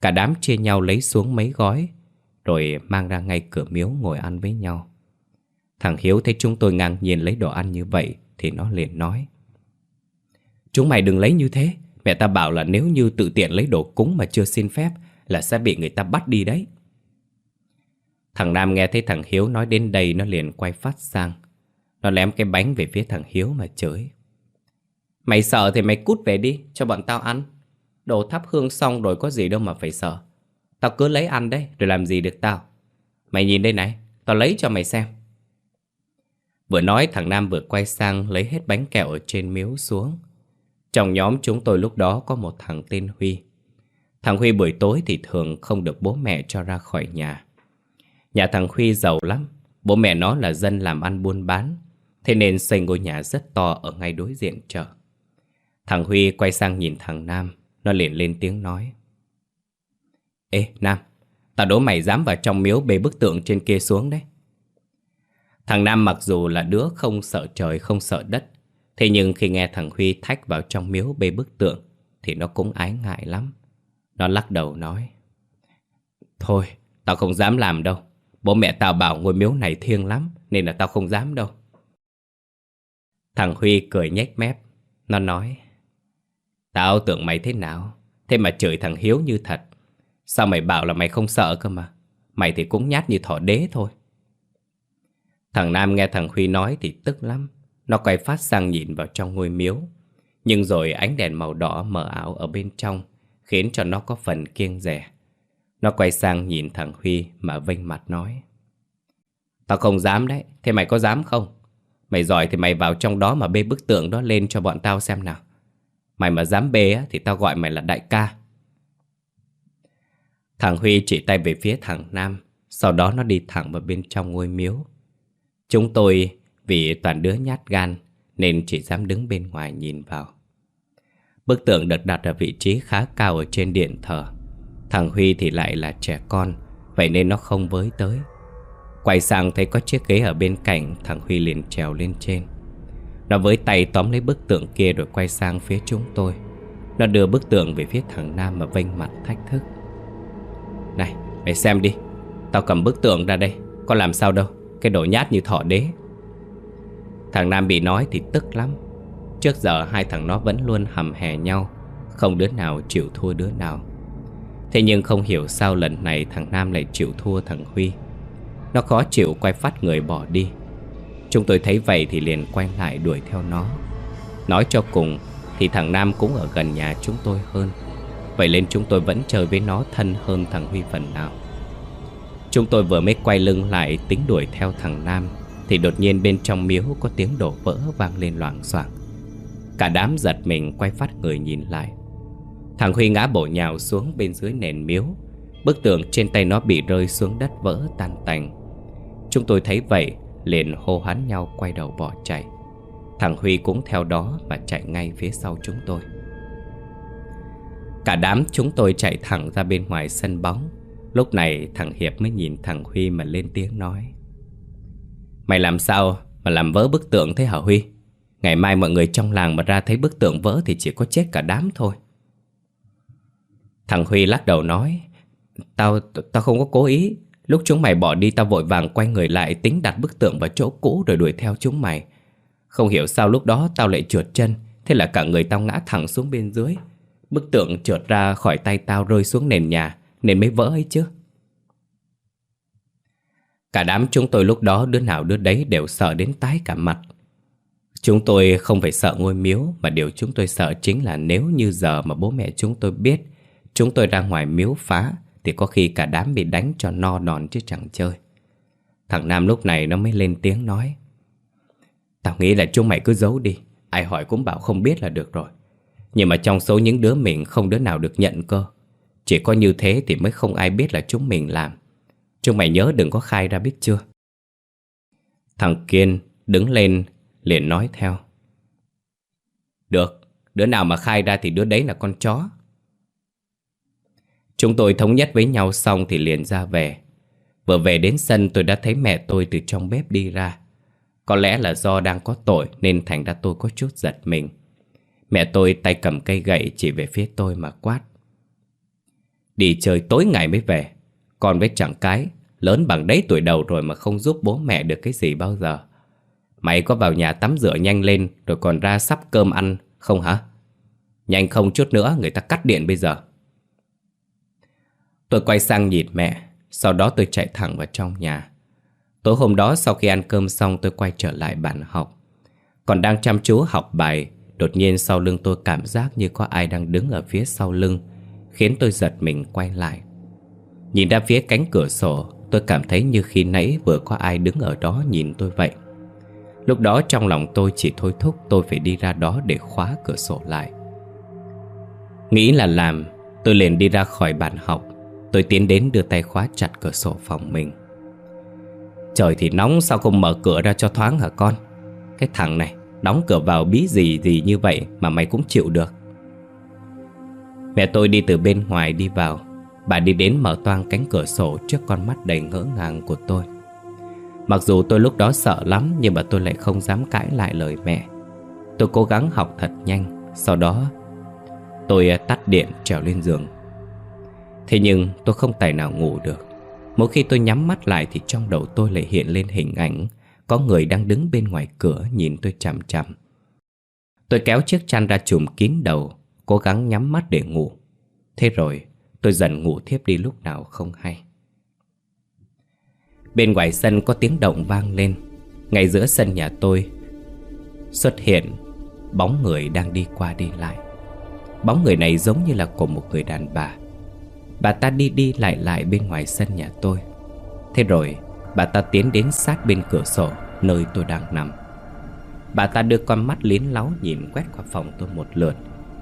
Cả đám chia nhau lấy xuống mấy gói, Rồi mang ra ngay cửa miếu ngồi ăn với nhau. Thằng Hiếu thấy chúng tôi ngang nhiên lấy đồ ăn như vậy Thì nó liền nói, Chúng mày đừng lấy như thế. Mẹ ta bảo là nếu như tự tiện lấy đồ cúng mà chưa xin phép Là sẽ bị người ta bắt đi đấy. Thằng Nam nghe thấy thằng Hiếu nói đến đây nó liền quay phát sang. Nó lém cái bánh về phía thằng Hiếu mà chửi. Mày sợ thì mày cút về đi, cho bọn tao ăn. Đồ thắp hương xong rồi có gì đâu mà phải sợ. Tao cứ lấy ăn đấy, rồi làm gì được tao. Mày nhìn đây này, tao lấy cho mày xem. Vừa nói thằng Nam vừa quay sang lấy hết bánh kẹo ở trên miếu xuống. Trong nhóm chúng tôi lúc đó có một thằng tên Huy. Thằng Huy buổi tối thì thường không được bố mẹ cho ra khỏi nhà. Nhà thằng Huy giàu lắm. Bố mẹ nó là dân làm ăn buôn bán. Thế nên xây ngôi nhà rất to Ở ngay đối diện chợ. Thằng Huy quay sang nhìn thằng Nam. Nó liền lên tiếng nói. Ê, Nam, Tao đố mày dám vào trong miếu bê bức tượng trên kia xuống đấy. Thằng Nam mặc dù là đứa không sợ trời, không sợ đất. Thế nhưng khi nghe thằng Huy thách vào trong miếu bê bức tượng, Thì nó cũng ái ngại lắm. Nó lắc đầu nói. Thôi, tao không dám làm đâu. Bố mẹ tao bảo ngôi miếu này thiêng lắm, Nên là tao không dám đâu. Thằng Huy cười nhếch mép. Nó nói, Tao tưởng mày thế nào? Thế mà chửi thằng Hiếu như thật. Sao mày bảo là mày không sợ cơ mà? Mày thì cũng nhát như thỏ đế thôi. Thằng Nam nghe thằng Huy nói thì tức lắm. Nó quay phát sang nhìn vào trong ngôi miếu. Nhưng rồi ánh đèn màu đỏ mờ ảo ở bên trong Khiến cho nó có phần kiêng rẻ nó quay sang nhìn thằng Huy mà vênh mặt nói. Tao không dám đấy Thế mày có dám không? Mày giỏi thì mày vào trong đó mà bê bức tượng đó lên cho bọn tao xem nào. Mày mà dám bê á, thì tao gọi mày là đại ca. Thằng Huy chỉ tay về phía thằng Nam Sau đó nó đi thẳng vào bên trong ngôi miếu. Chúng tôi vì toàn đứa nhát gan Nên chỉ dám đứng bên ngoài nhìn vào. Bức tượng được đặt ở vị trí khá cao ở trên điện thờ. Thằng Huy thì lại là trẻ con, Vậy nên nó không với tới. Quay sang thấy có chiếc ghế ở bên cạnh, Thằng Huy liền trèo lên trên. Nó với tay tóm lấy bức tượng kia Rồi quay sang phía chúng tôi. Nó đưa bức tượng về phía thằng Nam Mà vênh mặt thách thức. Này, mày xem đi, Tao cầm bức tượng ra đây, Có làm sao đâu, Cái đồ nhát như thỏ đế. Thằng Nam bị nói thì tức lắm. Trước giờ hai thằng nó vẫn luôn hầm hè nhau, Không đứa nào chịu thua đứa nào. Thế nhưng không hiểu sao lần này thằng Nam lại chịu thua thằng Huy. Nó khó chịu quay phát người bỏ đi. Chúng tôi thấy vậy thì liền quay lại đuổi theo nó. Nói cho cùng thì thằng Nam cũng ở gần nhà chúng tôi hơn. Vậy nên chúng tôi vẫn chơi với nó thân hơn thằng Huy phần nào. Chúng tôi vừa mới quay lưng lại tính đuổi theo thằng Nam Thì đột nhiên bên trong miếu có tiếng đổ vỡ vang lên loảng xoảng. Cả đám giật mình quay phát người nhìn lại. Thằng Huy ngã bổ nhào xuống bên dưới nền miếu. Bức tượng trên tay nó bị rơi xuống đất vỡ tan tành. Chúng tôi thấy vậy, liền hô hoán nhau quay đầu bỏ chạy. Thằng Huy cũng theo đó và chạy ngay phía sau chúng tôi. Cả đám chúng tôi chạy thẳng ra bên ngoài sân bóng. Lúc này thằng Hiệp mới nhìn thằng Huy mà lên tiếng nói. Mày làm sao mà làm vỡ bức tượng thế hả Huy? Ngày mai mọi người trong làng mà ra thấy bức tượng vỡ thì chỉ có chết cả đám thôi. Thằng Huy lắc đầu nói Tao, tao không có cố ý. Lúc chúng mày bỏ đi tao vội vàng quay người lại tính đặt bức tượng vào chỗ cũ rồi đuổi theo chúng mày. Không hiểu sao lúc đó tao lại trượt chân Thế là cả người tao ngã thẳng xuống bên dưới. Bức tượng trượt ra khỏi tay tao rơi xuống nền nhà Nên mới vỡ ấy chứ. Cả đám chúng tôi lúc đó đứa nào đứa đấy đều sợ đến tái cả mặt. Chúng tôi không phải sợ ngôi miếu Mà điều chúng tôi sợ chính là nếu như giờ mà bố mẹ chúng tôi biết Chúng tôi ra ngoài miếu phá Thì có khi cả đám bị đánh cho no đòn chứ chẳng chơi. Thằng Nam lúc này nó mới lên tiếng nói Tao nghĩ là chúng mày cứ giấu đi Ai hỏi cũng bảo không biết là được rồi. Nhưng mà trong số những đứa mình không đứa nào được nhận cơ Chỉ có như thế thì mới không ai biết là chúng mình làm. Chúng mày nhớ đừng có khai ra biết chưa? Thằng Kiên đứng lên liền nói theo Được, đứa nào mà khai ra thì đứa đấy là con chó. Chúng tôi thống nhất với nhau xong thì liền ra về. Vừa về đến sân, tôi đã thấy mẹ tôi từ trong bếp đi ra. Có lẽ là do đang có tội nên thành ra tôi có chút giật mình. Mẹ tôi tay cầm cây gậy chỉ về phía tôi mà quát. Đi chơi tối ngày mới về. Con với chẳng cái, Lớn bằng đấy tuổi đầu rồi mà không giúp bố mẹ được cái gì bao giờ. Mày có vào nhà tắm rửa nhanh lên, Rồi còn ra sắp cơm ăn, không hả? Nhanh không chút nữa, người ta cắt điện bây giờ. Tôi quay sang nhìn mẹ, Sau đó tôi chạy thẳng vào trong nhà. Tối hôm đó, sau khi ăn cơm xong, tôi quay trở lại bàn học. Còn đang chăm chú học bài, Đột nhiên sau lưng tôi cảm giác như có ai đang đứng ở phía sau lưng, Khiến tôi giật mình quay lại. Nhìn ra phía cánh cửa sổ, Tôi cảm thấy như khi nãy vừa có ai đứng ở đó nhìn tôi vậy. Lúc đó trong lòng tôi chỉ thôi thúc tôi phải đi ra đó để khóa cửa sổ lại. Nghĩ là làm, Tôi liền đi ra khỏi bàn học. Tôi tiến đến đưa tay khóa chặt cửa sổ phòng mình. Trời thì nóng, sao không mở cửa ra cho thoáng hả con? Cái thằng này, Đóng cửa vào bí gì gì như vậy Mà mày cũng chịu được. Mẹ tôi đi từ bên ngoài đi vào. Bà đi đến mở toang cánh cửa sổ Trước con mắt đầy ngỡ ngàng của tôi. Mặc dù tôi lúc đó sợ lắm, Nhưng mà tôi lại không dám cãi lại lời mẹ. Tôi cố gắng học thật nhanh. Sau đó, Tôi tắt điện trèo lên giường. Thế nhưng tôi không tài nào ngủ được. Mỗi khi tôi nhắm mắt lại Thì trong đầu tôi lại hiện lên hình ảnh Có người đang đứng bên ngoài cửa nhìn tôi chằm chằm. Tôi kéo chiếc chăn ra chùm kín đầu, Cố gắng nhắm mắt để ngủ. Thế rồi, tôi dần ngủ thiếp đi lúc nào không hay. Bên ngoài sân có tiếng động vang lên. Ngay giữa sân nhà tôi Xuất hiện Bóng người đang đi qua đi lại. Bóng người này giống như là của một người đàn bà. Bà ta đi đi lại lại bên ngoài sân nhà tôi. Thế rồi, bà ta tiến đến sát bên cửa sổ, Nơi tôi đang nằm. Bà ta đưa con mắt liến láu nhìn quét qua phòng tôi một lượt.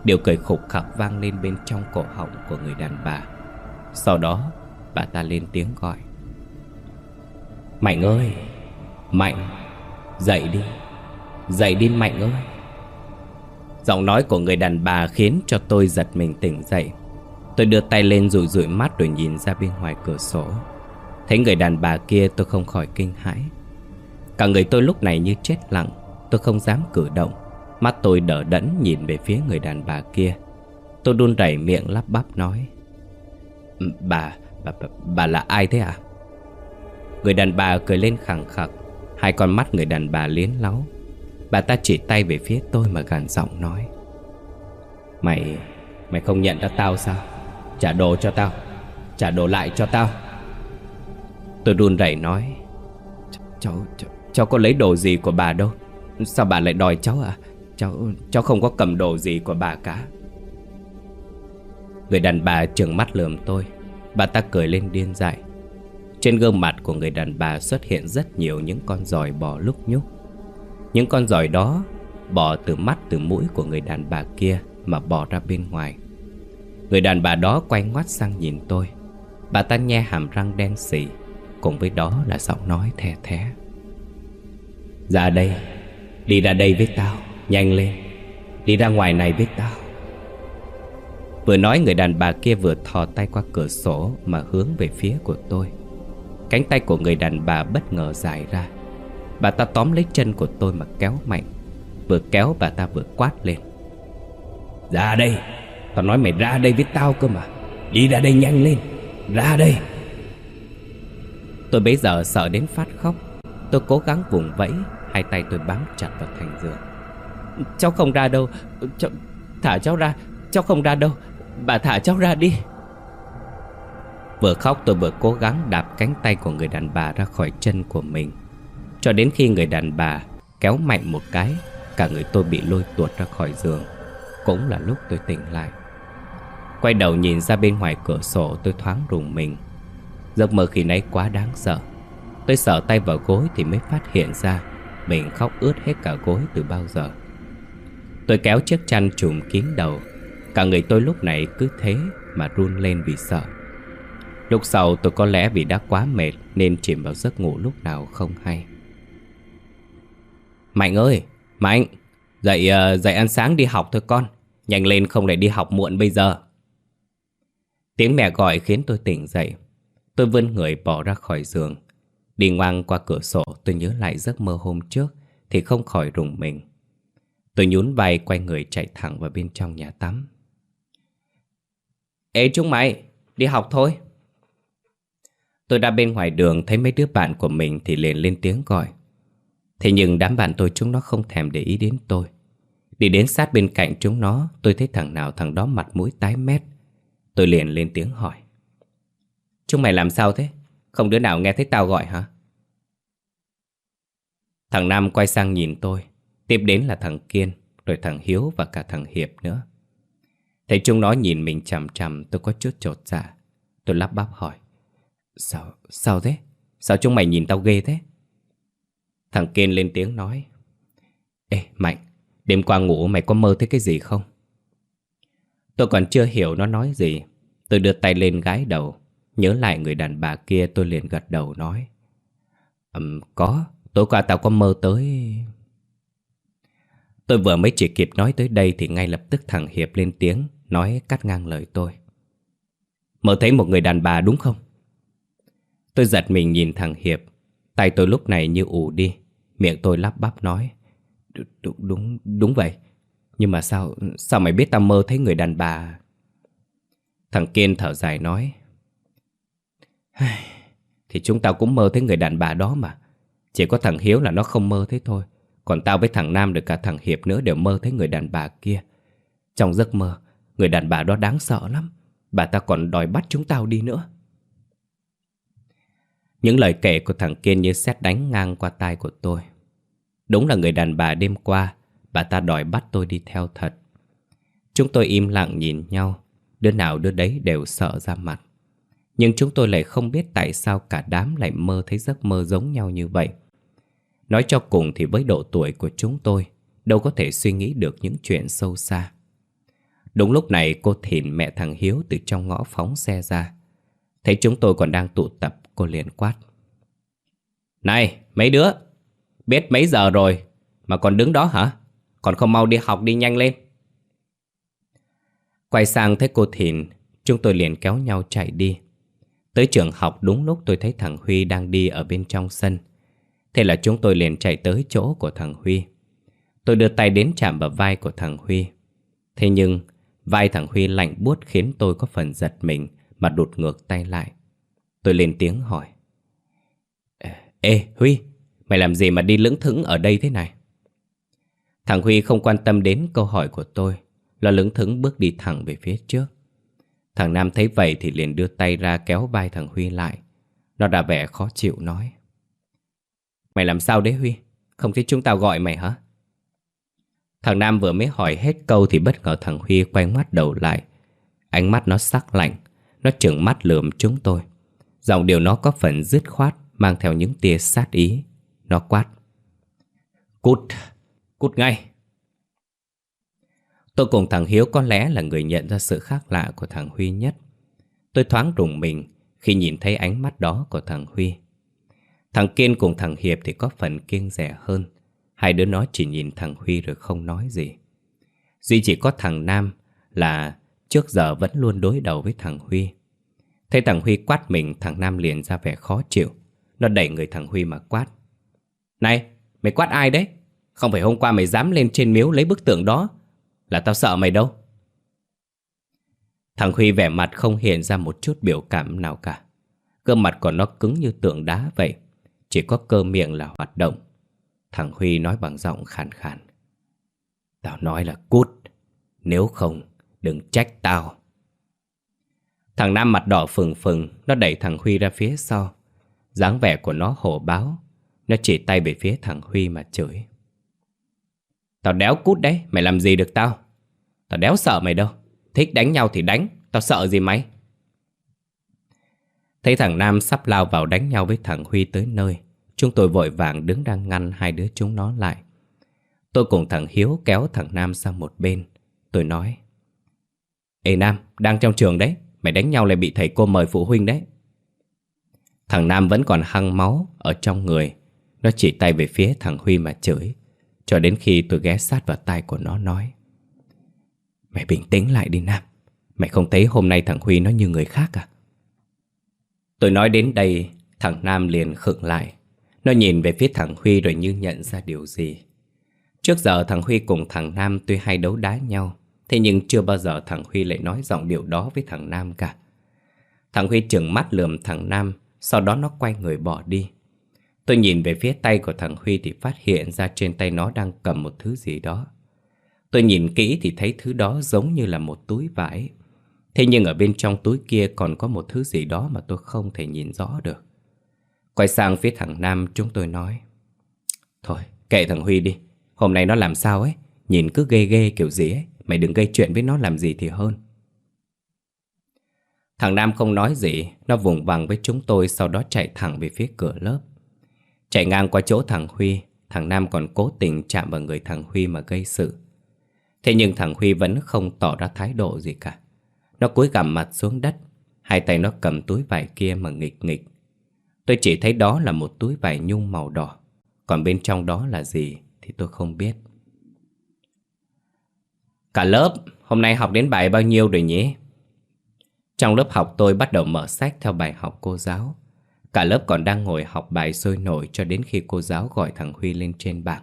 Điều cười khục khặc vang lên bên trong cổ họng của người đàn bà. Sau đó, bà ta lên tiếng gọi. Mạnh ơi! Mạnh! Dậy đi! Dậy đi Mạnh ơi! Giọng nói của người đàn bà khiến cho tôi giật mình tỉnh dậy. Tôi đưa tay lên rủi rủi mắt rồi nhìn ra bên ngoài cửa sổ Thấy người đàn bà kia tôi không khỏi kinh hãi Cả người tôi lúc này như chết lặng Tôi không dám cử động Mắt tôi đỡ đẫn nhìn về phía người đàn bà kia Tôi đun rẩy miệng lắp bắp nói Bà, bà, bà, bà là ai thế ạ? À? Người đàn bà cười lên khẳng khặc Hai con mắt người đàn bà liến láu Bà ta chỉ tay về phía tôi mà gằn giọng nói Mày, mày không nhận ra tao sao? Trả đồ cho tao. Trả đồ lại cho tao. Tôi đun rẩy nói cháu, cháu, cháu có lấy đồ gì của bà đâu? Sao bà lại đòi cháu à? Cháu, cháu không có cầm đồ gì của bà cả. Người đàn bà trừng mắt lườm tôi. Bà ta cười lên điên dại. Trên gương mặt của người đàn bà xuất hiện rất nhiều những con giòi bò lúc nhúc. Những con giòi đó bò từ mắt từ mũi của người đàn bà kia mà bò ra bên ngoài. Người đàn bà đó quay ngoắt sang nhìn tôi. Bà ta nhe hàm răng đen xì, Cùng với đó là giọng nói thè thé. Ra đây Đi ra đây với tao Nhanh lên. Đi ra ngoài này với tao. Vừa nói người đàn bà kia vừa thò tay qua cửa sổ Mà hướng về phía của tôi. Cánh tay của người đàn bà bất ngờ dài ra. Bà ta tóm lấy chân của tôi mà kéo mạnh. Vừa kéo bà ta vừa quát lên. Ra đây Tao nói mày ra đây với tao cơ mà. Đi ra đây nhanh lên. Ra đây. Tôi bây giờ sợ đến phát khóc. Tôi cố gắng vùng vẫy Hai tay tôi bám chặt vào thành giường. Cháu không ra đâu. Cháu... Thả cháu ra. Cháu không ra đâu. Bà thả cháu ra đi. Vừa khóc tôi vừa cố gắng đạp cánh tay của người đàn bà ra khỏi chân của mình. Cho đến khi người đàn bà kéo mạnh một cái Cả người tôi bị lôi tuột ra khỏi giường. Cũng là lúc tôi tỉnh lại Quay đầu nhìn ra bên ngoài cửa sổ tôi thoáng rùng mình. Giấc mơ khi nãy quá đáng sợ. Tôi sợ tay vào gối thì mới phát hiện ra Mình khóc ướt hết cả gối từ bao giờ. Tôi kéo chiếc chăn trùm kín đầu. Cả người tôi lúc này cứ thế mà run lên vì sợ. Lúc sau tôi có lẽ vì đã quá mệt Nên chìm vào giấc ngủ lúc nào không hay. Mạnh ơi, Mạnh! Dậy, uh, dậy ăn sáng đi học thôi con. Nhanh lên không để đi học muộn bây giờ. Tiếng mẹ gọi khiến tôi tỉnh dậy. Tôi vươn người bỏ ra khỏi giường. Đi ngoan qua cửa sổ tôi nhớ lại giấc mơ hôm trước Thì không khỏi rùng mình. Tôi nhún vai quay người chạy thẳng vào bên trong nhà tắm. Ê chúng mày, đi học thôi. Tôi ra bên ngoài đường thấy mấy đứa bạn của mình thì liền lên tiếng gọi. Thế nhưng đám bạn tôi chúng nó không thèm để ý đến tôi. Đi đến sát bên cạnh chúng nó Tôi thấy thằng nào thằng đó mặt mũi tái mét Tôi liền lên tiếng hỏi Chúng mày làm sao thế? Không đứa nào nghe thấy tao gọi hả? Thằng Nam quay sang nhìn tôi Tiếp đến là thằng Kiên Rồi thằng Hiếu và cả thằng Hiệp nữa Thấy chúng nó nhìn mình chằm chằm Tôi có chút trột dạ Tôi lắp bắp hỏi Sao, sao thế? Sao chúng mày nhìn tao ghê thế? Thằng Kiên lên tiếng nói Ê Mạnh Đêm qua ngủ mày có mơ thấy cái gì không? Tôi còn chưa hiểu nó nói gì. Tôi đưa tay lên gái đầu. Nhớ lại người đàn bà kia tôi liền gật đầu nói. Um, Có, tối qua tao có mơ tới... Tôi vừa mới chỉ kịp nói tới đây thì ngay lập tức thằng Hiệp lên tiếng Nói cắt ngang lời tôi. Mơ thấy một người đàn bà đúng không? Tôi giật mình nhìn thằng Hiệp. Tay tôi lúc này như ù đi. Miệng tôi lắp bắp nói. Đúng, đúng, đúng vậy. Nhưng mà sao, sao mày biết tao mơ thấy người đàn bà? Thằng Kiên thở dài nói. (sighs) Thì chúng tao cũng mơ thấy người đàn bà đó mà. Chỉ có thằng Hiếu là nó không mơ thế thôi. Còn tao với thằng Nam được cả thằng Hiệp nữa đều mơ thấy người đàn bà kia. Trong giấc mơ Người đàn bà đó đáng sợ lắm. Bà ta còn đòi bắt chúng tao đi nữa. Những lời kể của thằng Kiên như xét đánh ngang qua tai của tôi. Đúng là người đàn bà đêm qua Bà ta đòi bắt tôi đi theo thật. Chúng tôi im lặng nhìn nhau. Đứa nào đứa đấy đều sợ ra mặt. Nhưng chúng tôi lại không biết tại sao cả đám lại mơ thấy giấc mơ giống nhau như vậy. Nói cho cùng thì với độ tuổi của chúng tôi, Đâu có thể suy nghĩ được những chuyện sâu xa. Đúng lúc này, cô Thìn, mẹ thằng Hiếu từ trong ngõ phóng xe ra. Thấy chúng tôi còn đang tụ tập, cô liền quát. Này, mấy đứa, Biết mấy giờ rồi Mà còn đứng đó hả? Còn không mau đi học đi nhanh lên. Quay sang thấy cô Thìn, Chúng tôi liền kéo nhau chạy đi. Tới trường học đúng lúc tôi thấy thằng Huy đang đi ở bên trong sân. Thế là chúng tôi liền chạy tới chỗ của thằng Huy. Tôi đưa tay đến chạm vào vai của thằng Huy. Thế nhưng, vai thằng Huy lạnh buốt khiến tôi có phần giật mình Mà đụt ngược tay lại. Tôi lên tiếng hỏi. Ê, Huy, Mày làm gì mà đi lững thững ở đây thế này? Thằng Huy không quan tâm đến câu hỏi của tôi Lo lững thững bước đi thẳng về phía trước Thằng Nam thấy vậy thì liền đưa tay ra kéo vai thằng Huy lại Nó đã vẻ khó chịu nói Mày làm sao đấy Huy? Không thấy chúng tao gọi mày hả? Thằng Nam vừa mới hỏi hết câu thì bất ngờ thằng Huy quay mắt đầu lại. Ánh mắt nó sắc lạnh, nó trừng mắt lườm chúng tôi. Giọng điều nó có phần dứt khoát, mang theo những tia sát ý. Nó quát. Cút, cút ngay. Tôi cùng thằng Hiếu có lẽ là người nhận ra sự khác lạ của thằng Huy nhất. Tôi thoáng rùng mình khi nhìn thấy ánh mắt đó của thằng Huy. Thằng Kiên cùng thằng Hiệp thì có phần kiêng rẻ hơn. Hai đứa nó chỉ nhìn thằng Huy rồi không nói gì. Duy chỉ có thằng Nam là trước giờ vẫn luôn đối đầu với thằng Huy. Thấy thằng Huy quát mình, thằng Nam liền ra vẻ khó chịu. Nó đẩy người thằng Huy mà quát. Này, mày quát ai đấy? Không phải hôm qua mày dám lên trên miếu lấy bức tượng đó. Là tao sợ mày đâu. Thằng Huy vẻ mặt không hiện ra một chút biểu cảm nào cả. Cơ mặt của nó cứng như tượng đá vậy. Chỉ có cơ miệng là hoạt động Thằng Huy nói bằng giọng khàn khàn Tao nói là cút Nếu không, đừng trách tao Thằng Nam mặt đỏ phừng phừng, Nó đẩy thằng Huy ra phía sau dáng vẻ của nó hổ báo Nó chỉ tay về phía thằng Huy mà chửi Tao đéo cút đấy Mày làm gì được tao? Tao đéo sợ mày đâu. Thích đánh nhau thì đánh Tao sợ gì mày? Thấy thằng Nam sắp lao vào đánh nhau với thằng Huy tới nơi Chúng tôi vội vàng đứng đang ngăn hai đứa chúng nó lại. Tôi cùng thằng Hiếu kéo thằng Nam sang một bên. Tôi nói Ê Nam, đang trong trường đấy Mày đánh nhau lại bị thầy cô mời phụ huynh đấy. Thằng Nam vẫn còn hăng máu ở trong người. Nó chỉ tay về phía thằng Huy mà chửi. Cho đến khi tôi ghé sát vào tai của nó nói, Mày bình tĩnh lại đi Nam. Mày không thấy hôm nay thằng Huy nó như người khác à? Tôi nói đến đây, Thằng Nam liền khựng lại. Nó nhìn về phía thằng Huy rồi như nhận ra điều gì. Trước giờ thằng Huy cùng thằng Nam tuy hay đấu đá nhau, Thế nhưng chưa bao giờ thằng Huy lại nói giọng điệu đó với thằng Nam cả. Thằng Huy trừng mắt lườm thằng Nam, Sau đó nó quay người bỏ đi. Tôi nhìn về phía tay của thằng Huy thì phát hiện ra trên tay nó đang cầm một thứ gì đó Tôi nhìn kỹ thì thấy thứ đó giống như là một túi vải Thế nhưng ở bên trong túi kia còn có một thứ gì đó mà tôi không thể nhìn rõ được. Quay sang phía thằng Nam chúng tôi nói. Thôi, kệ thằng Huy đi. Hôm nay nó làm sao ấy, nhìn cứ ghê ghê kiểu gì ấy. Mày đừng gây chuyện với nó làm gì thì hơn. Thằng Nam không nói gì, nó vùng vằng với chúng tôi sau đó chạy thẳng về phía cửa lớp. Chạy ngang qua chỗ thằng Huy, thằng Nam còn cố tình chạm vào người thằng Huy mà gây sự. Thế nhưng thằng Huy vẫn không tỏ ra thái độ gì cả. Nó cúi gằm mặt xuống đất Hai tay nó cầm túi vải kia mà nghịch nghịch Tôi chỉ thấy đó là một túi vải nhung màu đỏ Còn bên trong đó là gì thì tôi không biết Cả lớp, hôm nay học đến bài bao nhiêu rồi nhỉ? Trong lớp học tôi bắt đầu mở sách theo bài học cô giáo Cả lớp còn đang ngồi học bài sôi nổi cho đến khi cô giáo gọi thằng Huy lên trên bảng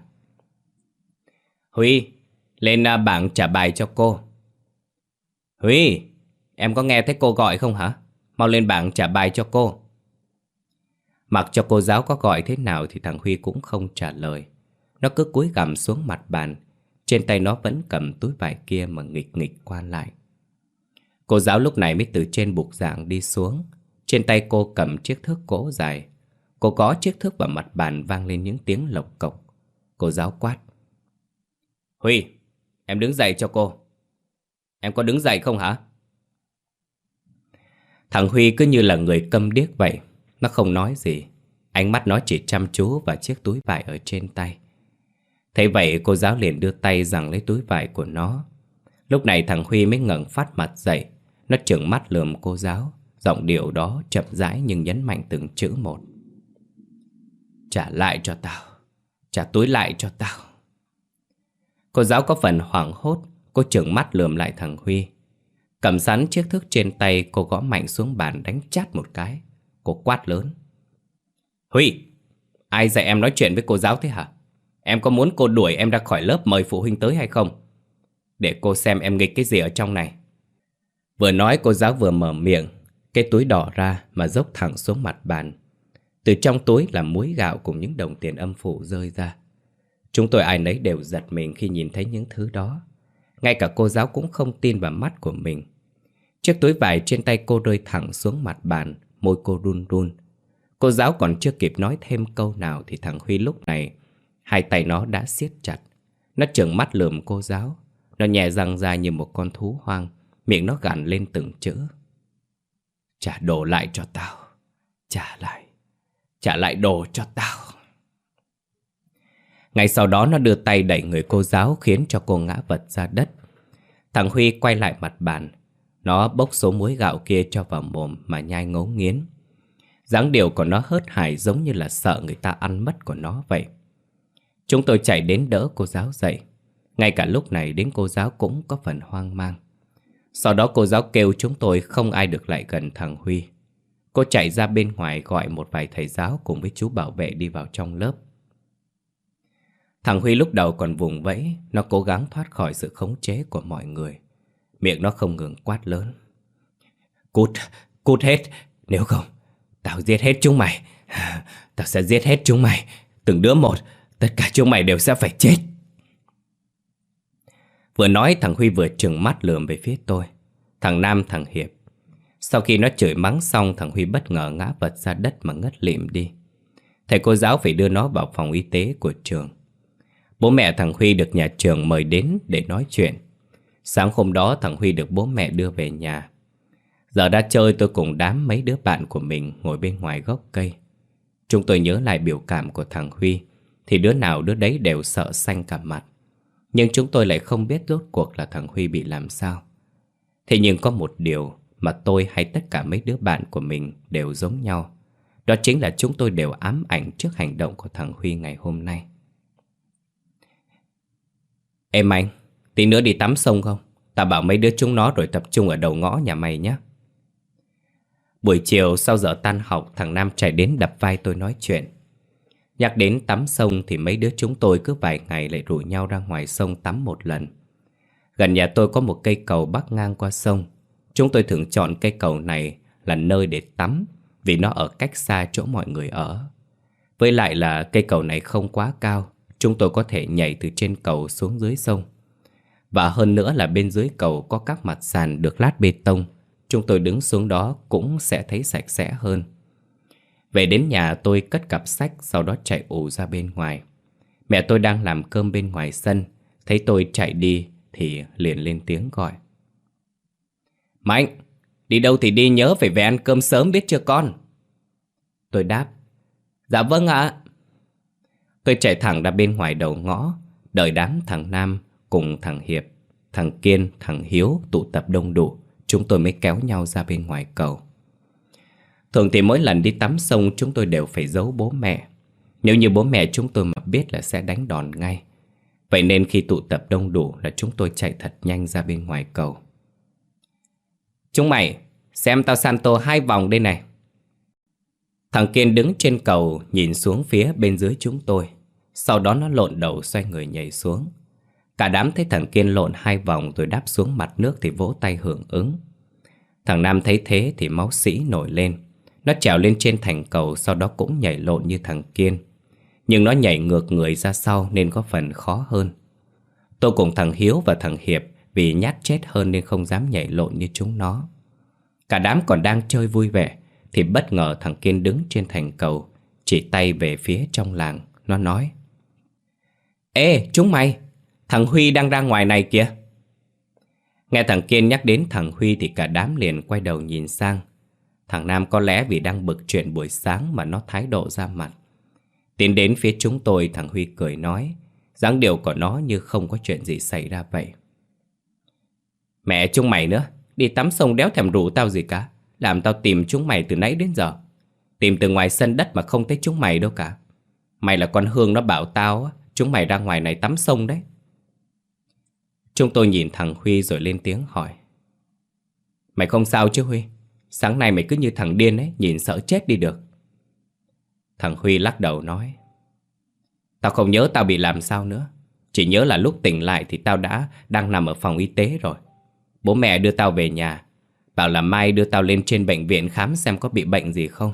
Huy, lên à, bảng trả bài cho cô Huy, Em có nghe thấy cô gọi không hả? Mau lên bảng trả bài cho cô. Mặc cho cô giáo có gọi thế nào thì thằng Huy cũng không trả lời. Nó cứ cúi gằm xuống mặt bàn Trên tay nó vẫn cầm túi vải kia mà nghịch nghịch quan lại Cô giáo lúc này mới từ trên bục giảng đi xuống trên tay cô cầm chiếc thước gỗ dài. Cô có chiếc thước vào mặt bàn vang lên những tiếng lộc cộc. Cô giáo quát. Huy, em đứng dậy cho cô. Em có đứng dậy không hả? Thằng Huy cứ như là người câm điếc vậy. Nó không nói gì. Ánh mắt nó chỉ chăm chú vào chiếc túi vải ở trên tay. Thấy vậy cô giáo liền đưa tay rằng lấy túi vải của nó. Lúc này thằng Huy mới ngẩng phát mặt dậy. Nó trừng mắt lườm cô giáo. Giọng điệu đó chậm rãi nhưng nhấn mạnh từng chữ một. Trả lại cho tao. Trả túi lại cho tao. Cô giáo có phần hoảng hốt. Cô trừng mắt lườm lại thằng Huy. Cầm sắn chiếc thước trên tay, Cô gõ mạnh xuống bàn đánh chát một cái. Cô quát lớn. Huy, Ai dạy em nói chuyện với cô giáo thế hả? Em có muốn cô đuổi em ra khỏi lớp Mời phụ huynh tới hay không? Để cô xem em nghịch cái gì ở trong này. Vừa nói, cô giáo vừa mở miệng. Cái túi đỏ ra mà dốc thẳng xuống mặt bàn. Từ trong túi là muối gạo cùng những đồng tiền âm phủ rơi ra. Chúng tôi ai nấy đều giật mình khi nhìn thấy những thứ đó. Ngay cả cô giáo cũng không tin vào mắt của mình. Chiếc túi vải trên tay cô rơi thẳng xuống mặt bàn, Môi cô run run. Cô giáo còn chưa kịp nói thêm câu nào Thì thằng Huy lúc này, Hai tay nó đã siết chặt. Nó trợn mắt lườm cô giáo. Nó nhẹ răng ra như một con thú hoang, Miệng nó gằn lên từng chữ. Trả đồ lại cho tao Trả lại Trả lại đồ cho tao Ngay sau đó nó đưa tay đẩy người cô giáo Khiến cho cô ngã vật ra đất Thằng Huy quay lại mặt bàn Nó bốc số muối gạo kia cho vào mồm Mà nhai ngấu nghiến dáng điệu của nó hớt hải giống như là sợ người ta ăn mất của nó vậy. Chúng tôi chạy đến đỡ cô giáo dậy. Ngay cả lúc này đến cô giáo cũng có phần hoang mang. Sau đó cô giáo kêu chúng tôi không ai được lại gần thằng Huy. Cô chạy ra bên ngoài gọi một vài thầy giáo cùng với chú bảo vệ đi vào trong lớp. Thằng Huy lúc đầu còn vùng vẫy, nó cố gắng thoát khỏi sự khống chế của mọi người. Miệng nó không ngừng quát lớn. Cút, cút hết, nếu không, tao giết hết chúng mày. Tao sẽ giết hết chúng mày, từng đứa một, Tất cả chúng mày đều sẽ phải chết Vừa nói thằng Huy vừa trừng mắt lườm về phía tôi. Thằng Nam, thằng Hiệp. Sau khi nó chửi mắng xong, Thằng Huy bất ngờ ngã vật ra đất mà ngất lịm đi. Thầy cô giáo phải đưa nó vào phòng y tế của trường. Bố mẹ thằng Huy được nhà trường mời đến để nói chuyện. Sáng hôm đó, thằng Huy được bố mẹ đưa về nhà. Giờ đã chơi, tôi cùng đám mấy đứa bạn của mình ngồi bên ngoài gốc cây. Chúng tôi nhớ lại biểu cảm của thằng Huy, thì đứa nào đứa đấy đều sợ xanh cả mặt. Nhưng chúng tôi lại không biết rốt cuộc là thằng Huy bị làm sao. Thế nhưng có một điều mà tôi hay tất cả mấy đứa bạn của mình đều giống nhau. Đó chính là chúng tôi đều ám ảnh trước hành động của thằng Huy ngày hôm nay. Em anh, tí nữa đi tắm sông không? Ta bảo mấy đứa chúng nó rồi tập trung ở đầu ngõ nhà mày nhé. Buổi chiều sau giờ tan học thằng Nam chạy đến đập vai tôi nói chuyện. Nhắc đến tắm sông thì mấy đứa chúng tôi cứ vài ngày lại rủ nhau ra ngoài sông tắm một lần. Gần nhà tôi có một cây cầu bắc ngang qua sông. Chúng tôi thường chọn cây cầu này là nơi để tắm vì nó ở cách xa chỗ mọi người ở. Với lại là cây cầu này không quá cao, chúng tôi có thể nhảy từ trên cầu xuống dưới sông. Và hơn nữa là bên dưới cầu có các mặt sàn được lát bê tông, chúng tôi đứng xuống đó cũng sẽ thấy sạch sẽ hơn. Về đến nhà tôi cất cặp sách Sau đó chạy ù ra bên ngoài. Mẹ tôi đang làm cơm bên ngoài sân. Thấy tôi chạy đi Thì liền lên tiếng gọi. Mạnh Đi đâu thì đi nhớ phải về ăn cơm sớm biết chưa con? Tôi đáp. Dạ vâng ạ. Tôi chạy thẳng ra bên ngoài đầu ngõ. Đợi đám thằng Nam cùng thằng Hiệp Thằng Kiên, thằng Hiếu tụ tập đông đủ. Chúng tôi mới kéo nhau ra bên ngoài cầu. Thường thì mỗi lần đi tắm sông chúng tôi đều phải giấu bố mẹ. Nếu như bố mẹ chúng tôi mà biết là sẽ đánh đòn ngay. Vậy nên khi tụ tập đông đủ là chúng tôi chạy thật nhanh ra bên ngoài cầu. Chúng mày, xem tao Santo hai vòng đây này. Thằng Kiên đứng trên cầu nhìn xuống phía bên dưới chúng tôi. Sau đó nó lộn đầu xoay người nhảy xuống. Cả đám thấy thằng Kiên lộn hai vòng rồi đáp xuống mặt nước thì vỗ tay hưởng ứng. Thằng Nam thấy thế thì máu sĩ nổi lên. Nó trèo lên trên thành cầu, Sau đó cũng nhảy lộn như thằng Kiên. Nhưng nó nhảy ngược người ra sau nên có phần khó hơn. Tôi cùng thằng Hiếu và thằng Hiệp Vì nhát chết hơn nên không dám nhảy lộn như chúng nó. Cả đám còn đang chơi vui vẻ Thì bất ngờ thằng Kiên đứng trên thành cầu, Chỉ tay về phía trong làng. Nó nói, Ê, chúng mày, Thằng Huy đang ra ngoài này kìa. Nghe thằng Kiên nhắc đến thằng Huy Thì cả đám liền quay đầu nhìn sang. Thằng Nam có lẽ vì đang bực chuyện buổi sáng Mà nó thái độ ra mặt. Tiến đến phía chúng tôi, thằng Huy cười nói, dáng điệu của nó như không có chuyện gì xảy ra vậy. Mẹ chúng mày nữa, Đi tắm sông đéo thèm rủ tao gì cả, Làm tao tìm chúng mày từ nãy đến giờ. Tìm từ ngoài sân đất mà không thấy chúng mày đâu cả. Mày là con Hương nó bảo tao Chúng mày ra ngoài này tắm sông đấy. Chúng tôi nhìn thằng Huy rồi lên tiếng hỏi, Mày không sao chứ Huy? Sáng nay mày cứ như thằng điên ấy, Nhìn sợ chết đi được. Thằng Huy lắc đầu nói, Tao không nhớ tao bị làm sao nữa. Chỉ nhớ là lúc tỉnh lại thì tao đã Đang nằm ở phòng y tế rồi. Bố mẹ đưa tao về nhà, Bảo là mai đưa tao lên trên bệnh viện khám xem có bị bệnh gì không.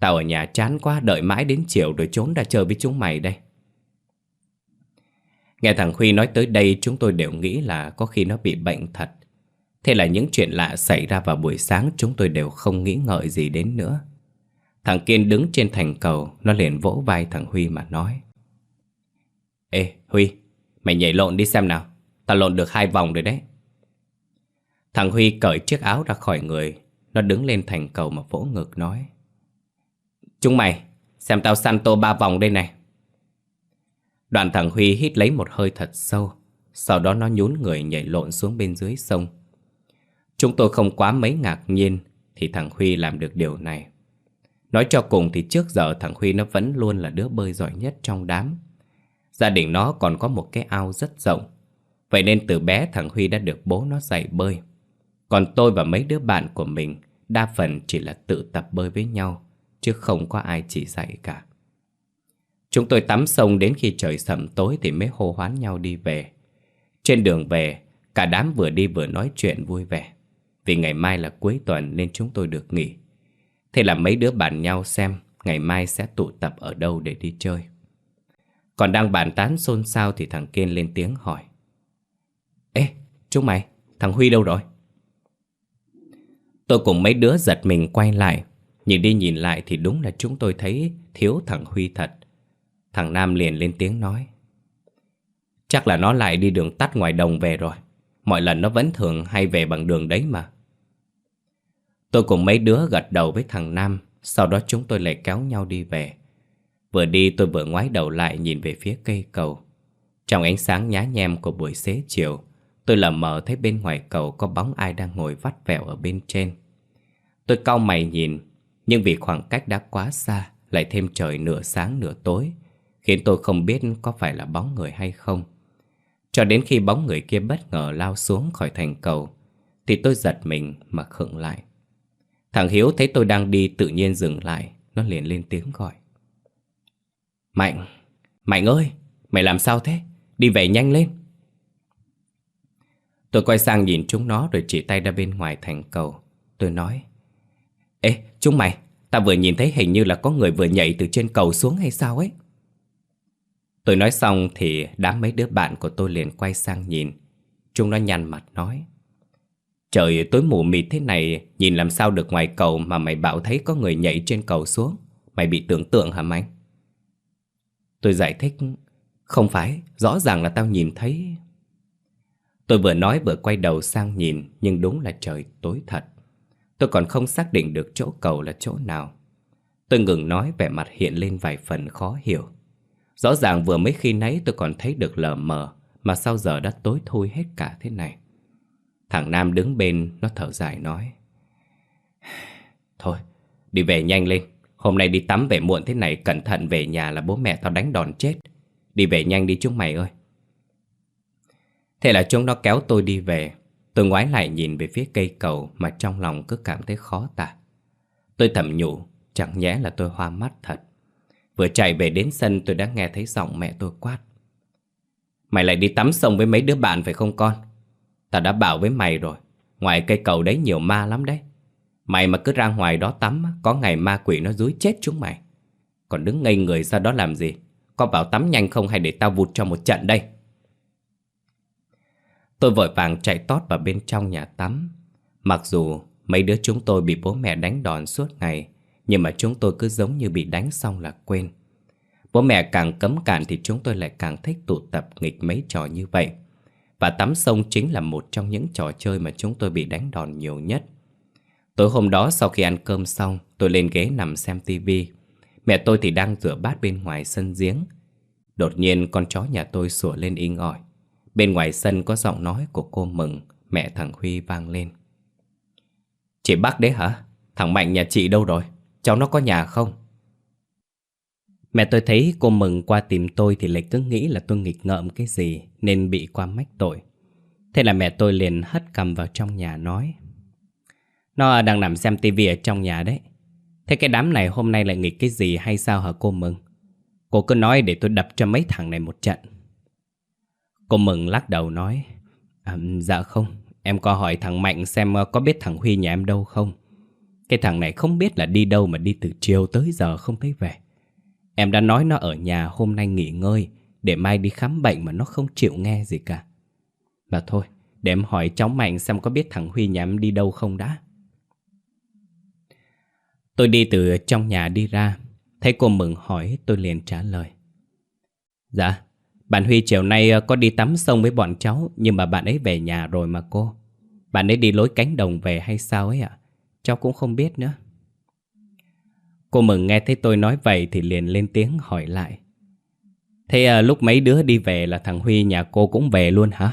Tao ở nhà chán quá, đợi mãi đến chiều rồi trốn ra chơi với chúng mày đây. Nghe thằng Huy nói tới đây, chúng tôi đều nghĩ là có khi nó bị bệnh thật. Thế là những chuyện lạ xảy ra vào buổi sáng, chúng tôi đều không nghĩ ngợi gì đến nữa. Thằng Kiên đứng trên thành cầu, Nó liền vỗ vai thằng Huy mà nói. Ê, Huy, Mày nhảy lộn đi xem nào. Tao lộn được hai vòng rồi đấy. Thằng Huy cởi chiếc áo ra khỏi người, Nó đứng lên thành cầu mà vỗ ngực nói. Chúng mày, Xem tao săn tô ba vòng đây này. Đoạn thằng Huy hít lấy một hơi thật sâu, Sau đó nó nhún người nhảy lộn xuống bên dưới sông. Chúng tôi không quá mấy ngạc nhiên Thì thằng Huy làm được điều này. Nói cho cùng thì trước giờ thằng Huy nó vẫn luôn là đứa bơi giỏi nhất trong đám. Gia đình nó còn có một cái ao rất rộng. Vậy nên từ bé thằng Huy đã được bố nó dạy bơi. Còn tôi và mấy đứa bạn của mình, Đa phần chỉ là tự tập bơi với nhau, Chứ không có ai chỉ dạy cả. Chúng tôi tắm sông đến khi trời sầm tối Thì mới hô hoán nhau đi về. Trên đường về, Cả đám vừa đi vừa nói chuyện vui vẻ. Vì ngày mai là cuối tuần nên chúng tôi được nghỉ. Thế là mấy đứa bàn nhau xem Ngày mai sẽ tụ tập ở đâu để đi chơi. Còn đang bàn tán xôn xao Thì thằng Kiên lên tiếng hỏi. Ê, chúng mày, thằng Huy đâu rồi? Tôi cùng mấy đứa giật mình quay lại. Nhìn đi nhìn lại thì đúng là chúng tôi thấy thiếu thằng Huy thật. Thằng Nam liền lên tiếng nói. Chắc là nó lại đi đường tắt ngoài đồng về rồi. Mọi lần nó vẫn thường hay về bằng đường đấy mà. Tôi cùng mấy đứa gật đầu với thằng Nam, Sau đó chúng tôi lại kéo nhau đi về. Vừa đi tôi vừa ngoái đầu lại nhìn về phía cây cầu. Trong ánh sáng nhá nhem của buổi xế chiều, Tôi lờ mờ thấy bên ngoài cầu có bóng ai đang ngồi vắt vẹo ở bên trên. Tôi cau mày nhìn, Nhưng vì khoảng cách đã quá xa, Lại thêm trời nửa sáng nửa tối, Khiến tôi không biết có phải là bóng người hay không. Cho đến khi bóng người kia bất ngờ lao xuống khỏi thành cầu, Thì tôi giật mình mà khựng lại. Thằng Hiếu thấy tôi đang đi tự nhiên dừng lại Nó liền lên tiếng gọi. Mạnh, Mạnh ơi, mày làm sao thế? Đi về nhanh lên. Tôi quay sang nhìn chúng nó rồi chỉ tay ra bên ngoài thành cầu. Tôi nói Ê, chúng mày, ta vừa nhìn thấy hình như là có người vừa nhảy từ trên cầu xuống hay sao ấy? Tôi nói xong thì đám mấy đứa bạn của tôi liền quay sang nhìn. Chúng nó nhăn mặt nói Trời tối mù mịt thế này, Nhìn làm sao được ngoài cầu Mà mày bảo thấy có người nhảy trên cầu xuống. Mày bị tưởng tượng hả mày? Tôi giải thích, Không phải, Rõ ràng là tao nhìn thấy. Tôi vừa nói vừa quay đầu sang nhìn, Nhưng đúng là trời tối thật. Tôi còn không xác định được chỗ cầu là chỗ nào. Tôi ngừng nói, vẻ mặt hiện lên vài phần khó hiểu. Rõ ràng vừa mấy khi nãy tôi còn thấy được lờ mờ, Mà sao giờ đã tối thui hết cả thế này. Thằng Nam đứng bên, nó thở dài nói. Thôi, đi về nhanh lên. Hôm nay đi tắm về muộn thế này, Cẩn thận về nhà là bố mẹ tao đánh đòn chết. Đi về nhanh đi chúng mày ơi. Thế là chúng nó kéo tôi đi về. Tôi ngoái lại nhìn về phía cây cầu Mà trong lòng cứ cảm thấy khó tả. Tôi thầm nhủ, Chẳng nhẽ là tôi hoa mắt thật. Vừa chạy về đến sân, tôi đã nghe thấy giọng mẹ tôi quát. Mày lại đi tắm sông với mấy đứa bạn phải không con? Ta đã bảo với mày rồi, Ngoài cây cầu đấy nhiều ma lắm đấy. Mày mà cứ ra ngoài đó tắm Có ngày ma quỷ nó dúi chết chúng mày. Còn đứng ngây người ra đó làm gì? Có bảo tắm nhanh không hay để tao vụt cho một trận đây? Tôi vội vàng chạy tót vào bên trong nhà tắm. Mặc dù mấy đứa chúng tôi bị bố mẹ đánh đòn suốt ngày, Nhưng mà chúng tôi cứ giống như bị đánh xong là quên. Bố mẹ càng cấm cản thì chúng tôi lại càng thích tụ tập nghịch mấy trò như vậy. Và tắm sông chính là một trong những trò chơi mà chúng tôi bị đánh đòn nhiều nhất Tối hôm đó sau khi ăn cơm xong, Tôi lên ghế nằm xem tivi Mẹ tôi thì đang rửa bát bên ngoài sân giếng Đột nhiên con chó nhà tôi sủa lên inh ỏi Bên ngoài sân có giọng nói của cô Mừng, Mẹ thằng Huy vang lên Chị bác đấy hả? Thằng Mạnh nhà chị đâu rồi? Cháu nó có nhà không? Mẹ tôi thấy cô Mừng qua tìm tôi Thì lại cứ nghĩ là tôi nghịch ngợm cái gì Nên bị qua mách tội. Thế là mẹ tôi liền hất cầm vào trong nhà nói Nó đang nằm xem tivi ở trong nhà đấy. Thế cái đám này hôm nay lại nghịch cái gì hay sao hả cô Mừng? Cô cứ nói để tôi đập cho mấy thằng này một trận. Cô Mừng lắc đầu nói à, Dạ không. Em có hỏi thằng Mạnh xem ờ, có biết thằng Huy nhà em đâu không? Cái thằng này không biết là đi đâu mà đi từ chiều tới giờ không thấy về. Em đã nói nó ở nhà hôm nay nghỉ ngơi, Để mai đi khám bệnh mà nó không chịu nghe gì cả. Mà thôi, Để em hỏi cháu Mạnh xem có biết thằng Huy nhà em đi đâu không đã. Tôi đi từ trong nhà đi ra, Thấy cô Mừng hỏi, tôi liền trả lời. Dạ bạn Huy chiều nay ờ, có đi tắm sông với bọn cháu, Nhưng mà bạn ấy về nhà rồi mà cô. Bạn ấy đi lối cánh đồng về hay sao ấy ạ? Cháu cũng không biết nữa. Cô Mừng nghe thấy tôi nói vậy Thì liền lên tiếng hỏi lại Thế à, lúc mấy đứa đi về là thằng Huy nhà cô cũng về luôn hả?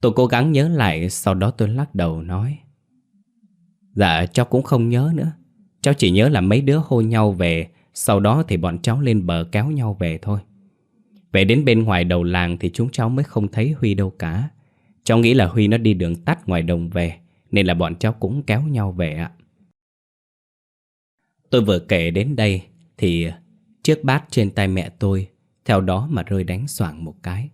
Tôi cố gắng nhớ lại Sau đó tôi lắc đầu nói Dạ cháu cũng không nhớ nữa Cháu chỉ nhớ là mấy đứa hô nhau về Sau đó thì bọn cháu lên bờ kéo nhau về thôi về đến bên ngoài đầu làng thì chúng cháu mới không thấy Huy đâu cả. Cháu nghĩ là Huy nó đi đường tắt ngoài đồng về, nên là bọn cháu cũng kéo nhau về ạ. Tôi vừa kể đến đây thì chiếc bát trên tay mẹ tôi theo đó mà rơi đánh xoảng một cái.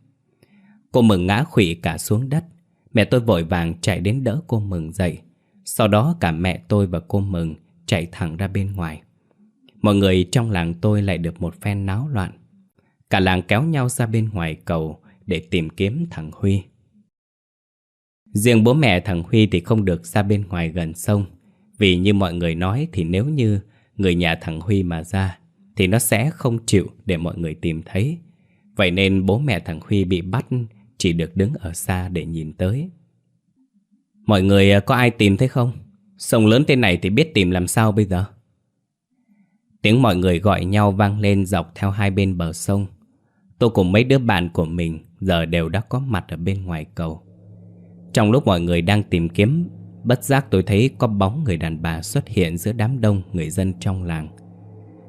Cô Mừng ngã khủy cả xuống đất. Mẹ tôi vội vàng chạy đến đỡ cô Mừng dậy. Sau đó cả mẹ tôi và cô Mừng chạy thẳng ra bên ngoài. Mọi người trong làng tôi lại được một phen náo loạn. Cả làng kéo nhau ra bên ngoài cầu để tìm kiếm thằng Huy. Riêng bố mẹ thằng Huy thì không được ra bên ngoài gần sông Vì như mọi người nói thì nếu như người nhà thằng Huy mà ra Thì nó sẽ không chịu để mọi người tìm thấy Vậy nên bố mẹ thằng Huy bị bắt chỉ được đứng ở xa để nhìn tới Mọi người à, có ai tìm thấy không? Sông lớn thế này thì biết tìm làm sao bây giờ? Tiếng mọi người gọi nhau vang lên dọc theo hai bên bờ sông Tôi cùng mấy đứa bạn của mình giờ đều đã có mặt ở bên ngoài cầu. Trong lúc mọi người đang tìm kiếm, bất giác tôi thấy có bóng người đàn bà xuất hiện giữa đám đông người dân trong làng.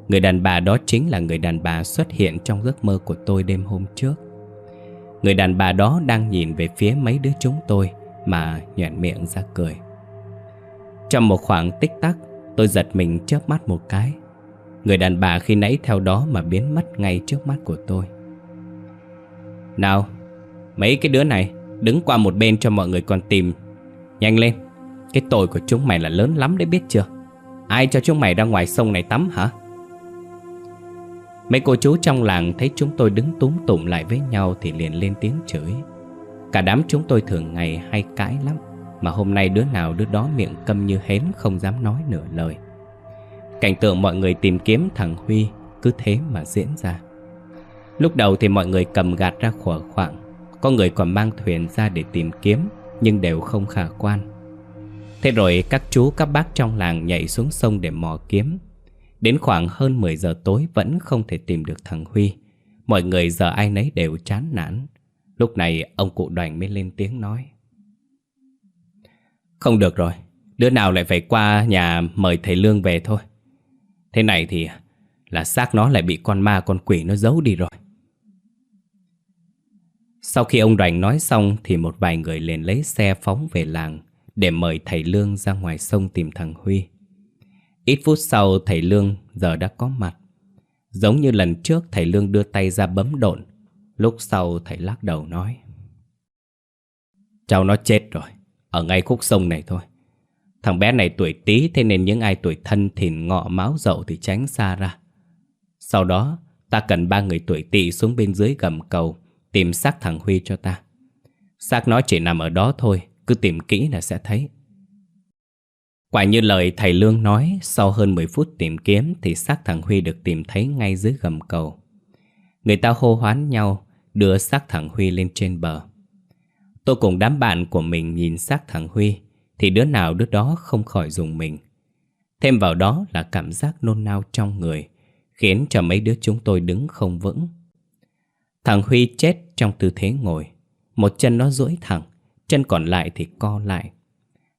Người đàn bà đó chính là người đàn bà xuất hiện trong giấc mơ của tôi đêm hôm trước. Người đàn bà đó đang nhìn về phía mấy đứa chúng tôi mà nhoẻn miệng ra cười. Trong một khoảng tích tắc, tôi giật mình chớp mắt một cái. Người đàn bà khi nãy theo đó mà biến mất ngay trước mắt của tôi. Nào Mấy cái đứa này Đứng qua một bên cho mọi người còn tìm Nhanh lên cái tội của chúng mày là lớn lắm đấy biết chưa? Ai cho chúng mày ra ngoài sông này tắm hả? Mấy cô chú trong làng thấy chúng tôi đứng túm tụm lại với nhau Thì liền lên tiếng chửi. Cả đám chúng tôi thường ngày hay cãi lắm, Mà hôm nay đứa nào đứa đó miệng câm như hến Không dám nói nửa lời. Cảnh tượng mọi người tìm kiếm thằng Huy Cứ thế mà diễn ra. Lúc đầu thì mọi người cầm gạt ra khỏa khoảng, Có người còn mang thuyền ra để tìm kiếm, Nhưng đều không khả quan. Thế rồi các chú, các bác trong làng nhảy xuống sông để mò kiếm. Đến khoảng hơn 10 giờ tối vẫn không thể tìm được thằng Huy. Mọi người giờ ai nấy đều chán nản. Lúc này ông cụ đoàn mới lên tiếng nói. Không được rồi, Đứa nào lại phải qua nhà mời thầy Lương về thôi. Thế này thì là xác nó lại bị con ma, con quỷ nó giấu đi rồi. Sau khi ông đoàn nói xong thì một vài người liền lấy xe phóng về làng để mời thầy Lương ra ngoài sông tìm thằng Huy. Ít phút sau thầy Lương giờ đã có mặt. Giống như lần trước thầy Lương đưa tay ra bấm độn. Lúc sau thầy lắc đầu nói. Cháu nó chết rồi, ở ngay khúc sông này thôi. Thằng bé này tuổi tí thế nên những ai tuổi thân thìn ngọ máu dậu thì tránh xa ra. Sau đó, ta cần ba người tuổi tỵ xuống bên dưới gầm cầu tìm xác thằng Huy cho ta. Xác nó chỉ nằm ở đó thôi, cứ tìm kỹ là sẽ thấy. Quả như lời thầy Lương nói, sau hơn 10 phút tìm kiếm thì xác thằng Huy được tìm thấy ngay dưới gầm cầu. Người ta hô hoán nhau, đưa xác thằng Huy lên trên bờ. Tôi cùng đám bạn của mình nhìn xác thằng Huy, thì đứa nào đứa đó không khỏi dùng mình. Thêm vào đó là cảm giác nôn nao trong người, khiến cho mấy đứa chúng tôi đứng không vững. Thằng Huy chết trong tư thế ngồi, một chân nó duỗi thẳng, chân còn lại thì co lại.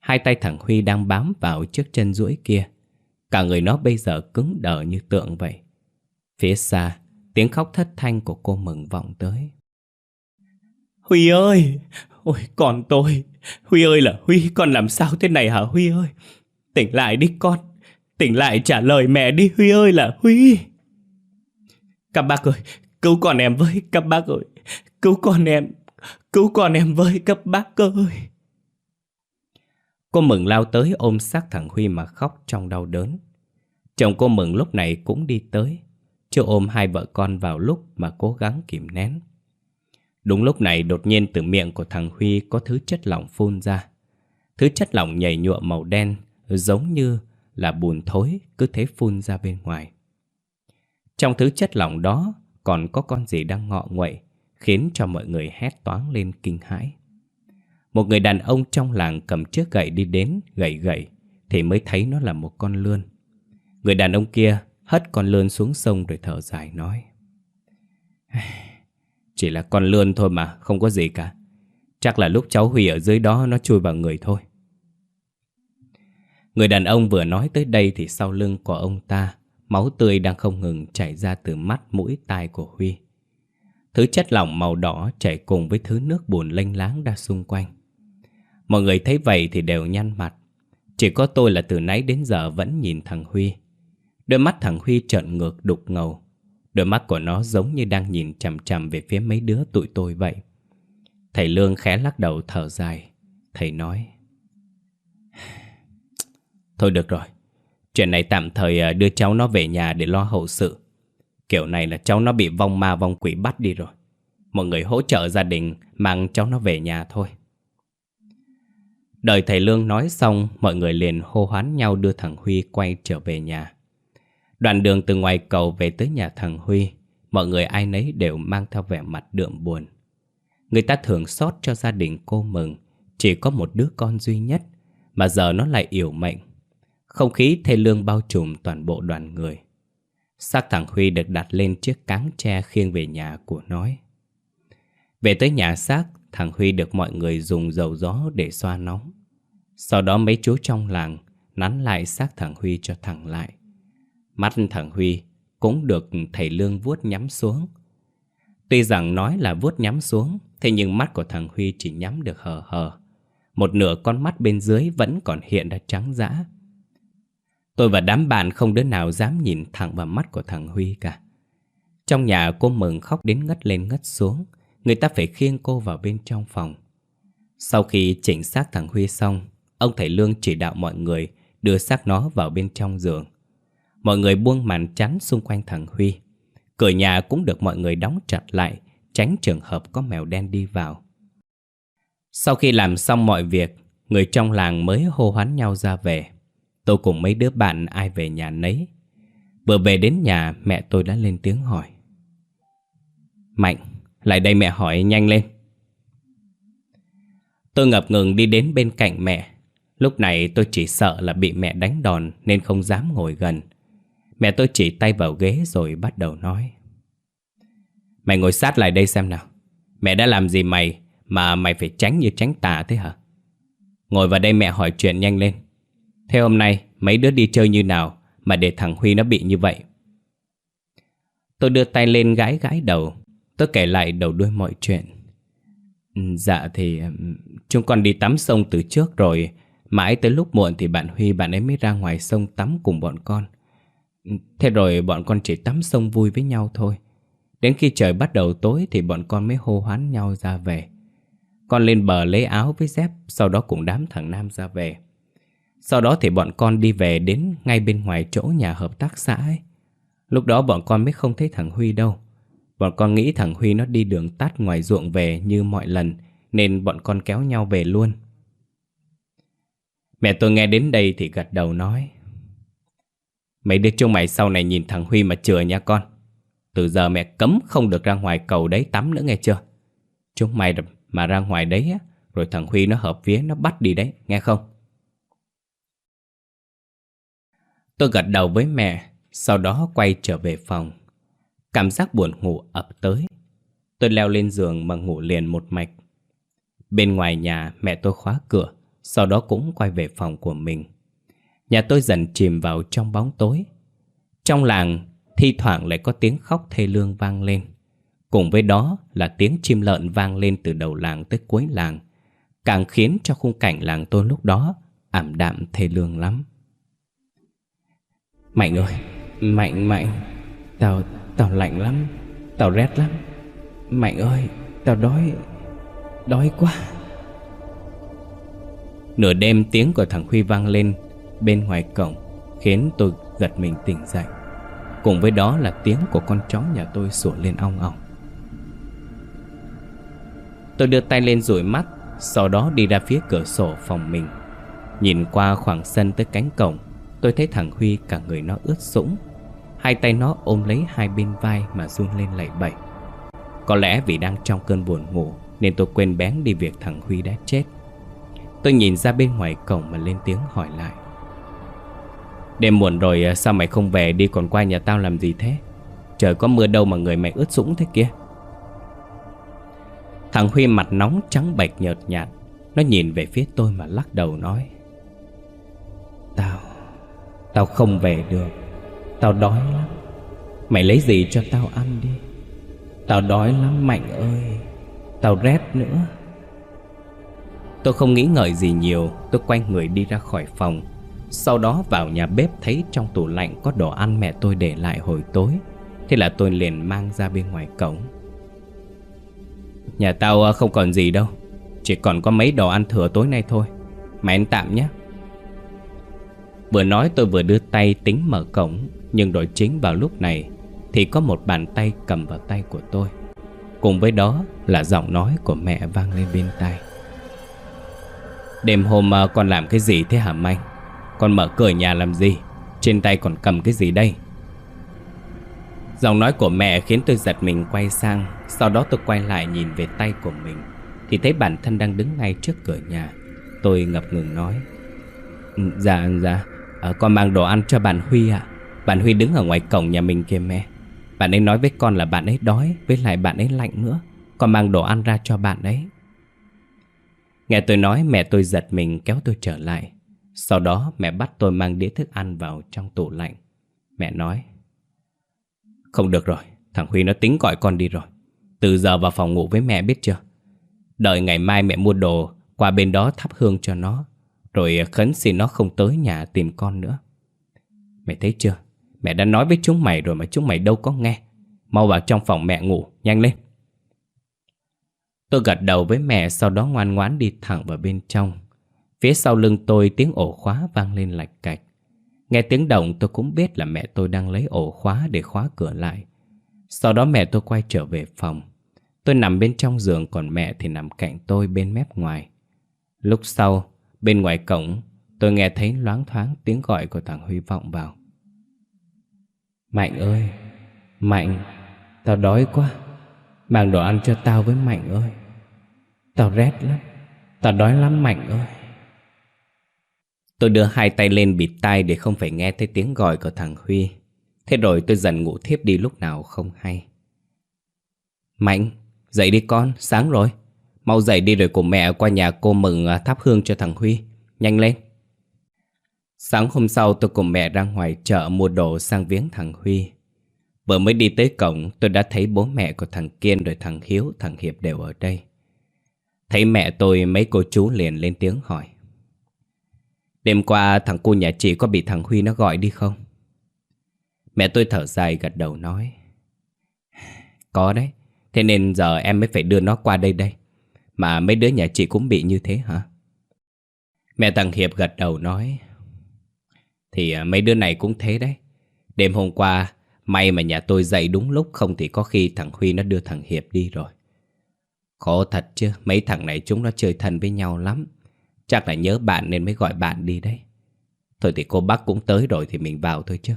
Hai tay thằng Huy đang bám vào chiếc chân duỗi kia. Cả người nó bây giờ cứng đờ như tượng vậy. Phía xa, tiếng khóc thất thanh của cô mừng vọng tới. Huy ơi! Ôi con tôi! Huy ơi là Huy, con làm sao thế này hả Huy ơi? Tỉnh lại đi con! Tỉnh lại trả lời mẹ đi Huy ơi là Huy! Các bác ơi, cứu con em với các bác ơi! Cứu con em! Cứu con em với các bác ơi! Cô Mừng lao tới ôm sát thằng Huy mà khóc trong đau đớn. Chồng cô Mừng lúc này cũng đi tới, chưa ôm hai vợ con vào lúc mà cố gắng kìm nén. Đúng lúc này đột nhiên từ miệng của thằng Huy có thứ chất lỏng phun ra. Thứ chất lỏng nhảy nhụa màu đen giống như là bùn thối cứ thế phun ra bên ngoài. Trong thứ chất lỏng đó còn có con gì đang ngọ nguậy khiến cho mọi người hét toáng lên kinh hãi. Một người đàn ông trong làng cầm chiếc gậy đi đến gậy gậy thì mới thấy nó là một con lươn. Người đàn ông kia hất con lươn xuống sông rồi thở dài nói. (sighs) Chỉ là con lươn thôi mà, không có gì cả. Chắc là lúc cháu Huy ở dưới đó nó chui vào người thôi. Người đàn ông vừa nói tới đây thì sau lưng của ông ta, máu tươi đang không ngừng chảy ra từ mắt mũi tai của Huy. Thứ chất lỏng màu đỏ chảy cùng với thứ nước bùn lênh láng ra xung quanh. Mọi người thấy vậy thì đều nhăn mặt. Chỉ có tôi là từ nãy đến giờ vẫn nhìn thằng Huy. Đôi mắt thằng Huy trợn ngược đục ngầu. Đôi mắt của nó giống như đang nhìn chằm chằm về phía mấy đứa tụi tôi vậy. Thầy Lương khẽ lắc đầu thở dài. Thầy nói. Thôi được rồi. Chuyện này tạm thời ờ, đưa cháu nó về nhà để lo hậu sự. Kiểu này là cháu nó bị vong ma vong quỷ bắt đi rồi. Mọi người hỗ trợ gia đình mang cháu nó về nhà thôi. Đợi thầy Lương nói xong, mọi người liền hô hoán nhau đưa thằng Huy quay trở về nhà. Đoạn đường từ ngoài cầu về tới nhà thằng Huy, mọi người ai nấy đều mang theo vẻ mặt đượm buồn. Người ta thường xót cho gia đình cô mừng, chỉ có một đứa con duy nhất, mà giờ nó lại yểu mệnh. Không khí thê lương bao trùm toàn bộ đoàn người. Xác thằng Huy được đặt lên chiếc cáng tre khiêng về nhà của nói. Về tới nhà xác, thằng Huy được mọi người dùng dầu gió để xoa nóng. Sau đó mấy chú trong làng nắn lại xác thằng Huy cho thằng lại. Mắt thằng Huy cũng được thầy Lương vuốt nhắm xuống. Tuy rằng nói là vuốt nhắm xuống, thế nhưng mắt của thằng Huy chỉ nhắm được hờ hờ. Một nửa con mắt bên dưới vẫn còn hiện ra trắng dã. Tôi và đám bạn không đứa nào dám nhìn thẳng vào mắt của thằng Huy cả. Trong nhà cô mừng khóc đến ngất lên ngất xuống, người ta phải khiêng cô vào bên trong phòng. Sau khi chỉnh xác thằng Huy xong, ông thầy Lương chỉ đạo mọi người đưa xác nó vào bên trong giường. Mọi người buông màn chắn xung quanh thằng Huy. Cửa nhà cũng được mọi người đóng chặt lại, tránh trường hợp có mèo đen đi vào. Sau khi làm xong mọi việc, người trong làng mới hô hoán nhau ra về. Tôi cùng mấy đứa bạn ai về nhà nấy. Vừa về đến nhà, mẹ tôi đã lên tiếng hỏi. Mạnh, lại đây mẹ hỏi nhanh lên. Tôi ngập ngừng đi đến bên cạnh mẹ. Lúc này tôi chỉ sợ là bị mẹ đánh đòn nên không dám ngồi gần. Mẹ tôi chỉ tay vào ghế rồi bắt đầu nói. Mày ngồi sát lại đây xem nào. Mẹ đã làm gì mày mà mày phải tránh như tránh tà thế hả? Ngồi vào đây mẹ hỏi chuyện nhanh lên. Thế hôm nay mấy đứa đi chơi như nào mà để thằng Huy nó bị như vậy? Tôi đưa tay lên gãi gãi đầu. Tôi kể lại đầu đuôi mọi chuyện. Ừ, dạ thì ừ, chúng con đi tắm sông từ trước rồi. Mãi tới lúc muộn thì bạn Huy bạn ấy mới ra ngoài sông tắm cùng bọn con. Ừ, thế rồi bọn con chỉ tắm sông vui với nhau thôi. Đến khi trời bắt đầu tối thì bọn con mới hô hoán nhau ra về. Con lên bờ lấy áo với dép, sau đó cùng đám thằng Nam ra về. Sau đó thì bọn con đi về đến ngay bên ngoài chỗ nhà hợp tác xã ấy. Lúc đó bọn con mới không thấy thằng Huy đâu. Bọn con nghĩ thằng Huy nó đi đường tắt ngoài ruộng về như mọi lần, Nên bọn con kéo nhau về luôn. Mẹ tôi nghe đến đây thì gật đầu nói, Mấy đứa chúng mày sau này nhìn thằng Huy mà chừa nha con. Từ giờ mẹ cấm không được ra ngoài cầu đấy tắm nữa nghe chưa? Chúng mày mà ra ngoài đấy á, Rồi thằng Huy nó hợp vía nó bắt đi đấy, nghe không? Tôi gật đầu với mẹ, Sau đó quay trở về phòng. Cảm giác buồn ngủ ập tới. Tôi leo lên giường mà ngủ liền một mạch. Bên ngoài nhà, mẹ tôi khóa cửa, Sau đó cũng quay về phòng của mình. Nhà tôi dần chìm vào trong bóng tối. Trong làng, thi thoảng lại có tiếng khóc thê lương vang lên. Cùng với đó là tiếng chim lợn vang lên từ đầu làng tới cuối làng, Càng khiến cho khung cảnh làng tôi lúc đó ảm đạm thê lương lắm. Mạnh ơi, Mạnh Mạnh. Tao, tao lạnh lắm. Tao rét lắm. Mạnh ơi, tao đói Đói quá. Nửa đêm tiếng của thằng Huy vang lên Bên ngoài cổng Khiến tôi giật mình tỉnh dậy. Cùng với đó là tiếng của con chó nhà tôi sủa lên ong ong. Tôi đưa tay lên rủi mắt Sau đó đi ra phía cửa sổ phòng mình. Nhìn qua khoảng sân tới cánh cổng Tôi thấy thằng Huy cả người nó ướt sũng. Hai tay nó ôm lấy hai bên vai mà run lên lẩy bẩy. Có lẽ vì đang trong cơn buồn ngủ Nên tôi quên bén đi việc thằng Huy đã chết. Tôi nhìn ra bên ngoài cổng mà lên tiếng hỏi lại. Đêm muộn rồi à, sao mày không về đi còn qua nhà tao làm gì thế? Trời có mưa đâu mà người mày ướt sũng thế kia. Thằng Huy mặt nóng trắng bệch nhợt nhạt, Nó nhìn về phía tôi mà lắc đầu nói, Tao Tao không về được. Tao đói lắm. Mày lấy gì cho tao ăn đi? Tao đói lắm, Mạnh ơi. Tao rét nữa. Tôi không nghĩ ngợi gì nhiều. Tôi quay người đi ra khỏi phòng. Sau đó vào nhà bếp thấy trong tủ lạnh Có đồ ăn mẹ tôi để lại hồi tối. Thế là tôi liền mang ra bên ngoài cổng. Nhà tao à, không còn gì đâu. Chỉ còn có mấy đồ ăn thừa tối nay thôi. Mày ăn tạm nhé. Vừa nói tôi vừa đưa tay tính mở cổng Nhưng đổi chính vào lúc này Thì có một bàn tay cầm vào tay của tôi. Cùng với đó là giọng nói của mẹ vang lên bên tai. Đêm hôm à, con làm cái gì thế hả Manh Con mở cửa nhà làm gì? Trên tay còn cầm cái gì đây? Giọng nói của mẹ khiến tôi giật mình quay sang Sau đó tôi quay lại nhìn về tay của mình Thì thấy bản thân đang đứng ngay trước cửa nhà. Tôi ngập ngừng nói ừ, Dạ dạ à, Con mang đồ ăn cho bạn Huy ạ. Bạn Huy đứng ở ngoài cổng nhà mình kìa mẹ. Bạn ấy nói với con là bạn ấy đói Với lại bạn ấy lạnh nữa. Con mang đồ ăn ra cho bạn ấy. Nghe tôi nói mẹ tôi giật mình kéo tôi trở lại. Sau đó mẹ bắt tôi mang đĩa thức ăn vào trong tủ lạnh. Mẹ nói Không được rồi Thằng Huy nó tính gọi con đi rồi. Từ giờ vào phòng ngủ với mẹ biết chưa? Đợi ngày mai mẹ mua đồ Qua bên đó thắp hương cho nó. Rồi khấn xin nó không tới nhà tìm con nữa Mày thấy chưa Mẹ đã nói với chúng mày rồi mà chúng mày đâu có nghe Mau vào trong phòng mẹ ngủ Nhanh lên Tôi gật đầu với mẹ sau đó ngoan ngoãn đi thẳng vào bên trong. Phía sau lưng tôi tiếng ổ khóa vang lên lạch cạch. Nghe tiếng động tôi cũng biết là mẹ tôi đang lấy ổ khóa để khóa cửa lại. Sau đó mẹ tôi quay trở về phòng. Tôi nằm bên trong giường còn mẹ thì nằm cạnh tôi bên mép ngoài. Lúc sau, bên ngoài cổng, tôi nghe thấy loáng thoáng tiếng gọi của thằng Huy vọng vào. Mạnh ơi, Mạnh, tao đói quá. Mang đồ ăn cho tao với Mạnh ơi. Tao rét lắm Tao đói lắm Mạnh ơi Tôi đưa hai tay lên bịt tai để không phải nghe thấy tiếng gọi của thằng Huy. Thế rồi tôi dần ngủ thiếp đi lúc nào không hay. Mạnh, dậy đi con, sáng rồi. Mau dậy đi rồi cùng mẹ qua nhà cô mừng à, thắp hương cho thằng Huy. Nhanh lên. Sáng hôm sau tôi cùng mẹ ra ngoài chợ mua đồ sang viếng thằng Huy. Vừa mới đi tới cổng tôi đã thấy bố mẹ của thằng Kiên rồi thằng Hiếu, thằng Hiệp đều ở đây. Thấy mẹ tôi mấy cô chú liền lên tiếng hỏi Đêm qua thằng cu nhà chị có bị thằng Huy nó gọi đi không? Mẹ tôi thở dài gật đầu nói Có đấy Thế nên giờ em mới phải đưa nó qua đây đây mà mấy đứa nhà chị cũng bị như thế hả? Mẹ thằng Hiệp gật đầu nói Thì à, mấy đứa này cũng thế đấy Đêm hôm qua May mà nhà tôi dậy đúng lúc không thì có khi thằng Huy nó đưa thằng Hiệp đi rồi. Khó thật chứ, mấy thằng này chúng nó chơi thân với nhau lắm. Chắc là nhớ bạn nên mới gọi bạn đi đấy. Thôi thì cô bác cũng tới rồi thì mình vào thôi chứ.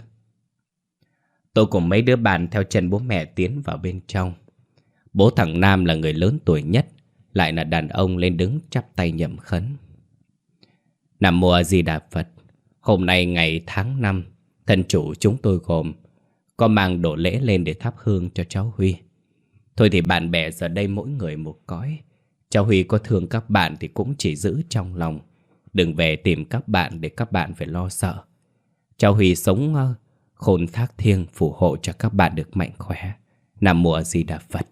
Tôi cùng mấy đứa bạn theo chân bố mẹ tiến vào bên trong. Bố thằng Nam là người lớn tuổi nhất, lại là đàn ông lên đứng chắp tay nhậm khấn. Nam Mô A Di Đà Phật, hôm nay ngày tháng 5, thân chủ chúng tôi gồm có mang đồ lễ lên để thắp hương cho cháu Huy. Thôi thì bạn bè giờ đây mỗi người một cõi. Cháu Huy có thương các bạn thì cũng chỉ giữ trong lòng. Đừng về tìm các bạn để các bạn phải lo sợ. Cháu Huy sống ờ, khôn thác thiêng phù hộ cho các bạn được mạnh khỏe. Nam Mô A Di Đà Phật.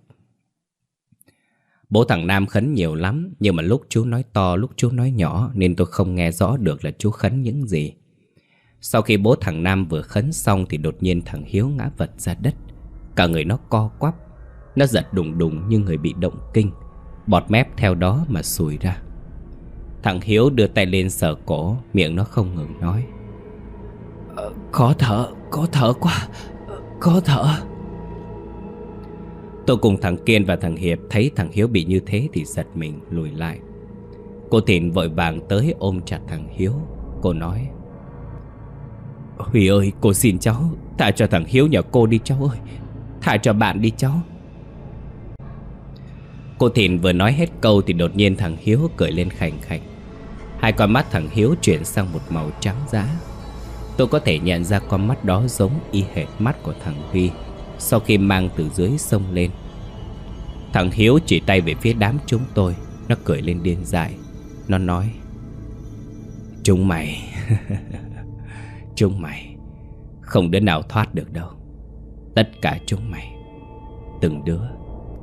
Bố thằng Nam khấn nhiều lắm, nhưng mà lúc chú nói to, lúc chú nói nhỏ nên tôi không nghe rõ được là chú khấn những gì. Sau khi bố thằng Nam vừa khấn xong thì đột nhiên thằng Hiếu ngã vật ra đất. Cả người nó co quắp, nó giật đùng đùng như người bị động kinh. Bọt mép theo đó mà sùi ra. Thằng Hiếu đưa tay lên sờ cổ, miệng nó không ngừng nói. Ờ, khó thở, khó thở quá, ờ, khó thở. Tôi cùng thằng Kiên và thằng Hiệp thấy thằng Hiếu bị như thế thì giật mình lùi lại. Cô Thìn vội vàng tới ôm chặt thằng Hiếu. Cô nói, Huy ơi, cô xin cháu Thả cho thằng Hiếu nhà cô đi cháu ơi. Thả cho bạn đi cháu. Cô Thìn vừa nói hết câu Thì đột nhiên thằng Hiếu cười lên khành khạch Hai con mắt thằng Hiếu chuyển sang một màu trắng giá. Tôi có thể nhận ra con mắt đó giống y hệt mắt của thằng Huy. Sau khi mang từ dưới sông lên, Thằng Hiếu chỉ tay về phía đám chúng tôi. Nó cười lên điên dại. Nó nói, Chúng mày (laughs) Chúng mày Không đứa nào thoát được đâu. Tất cả chúng mày, Từng đứa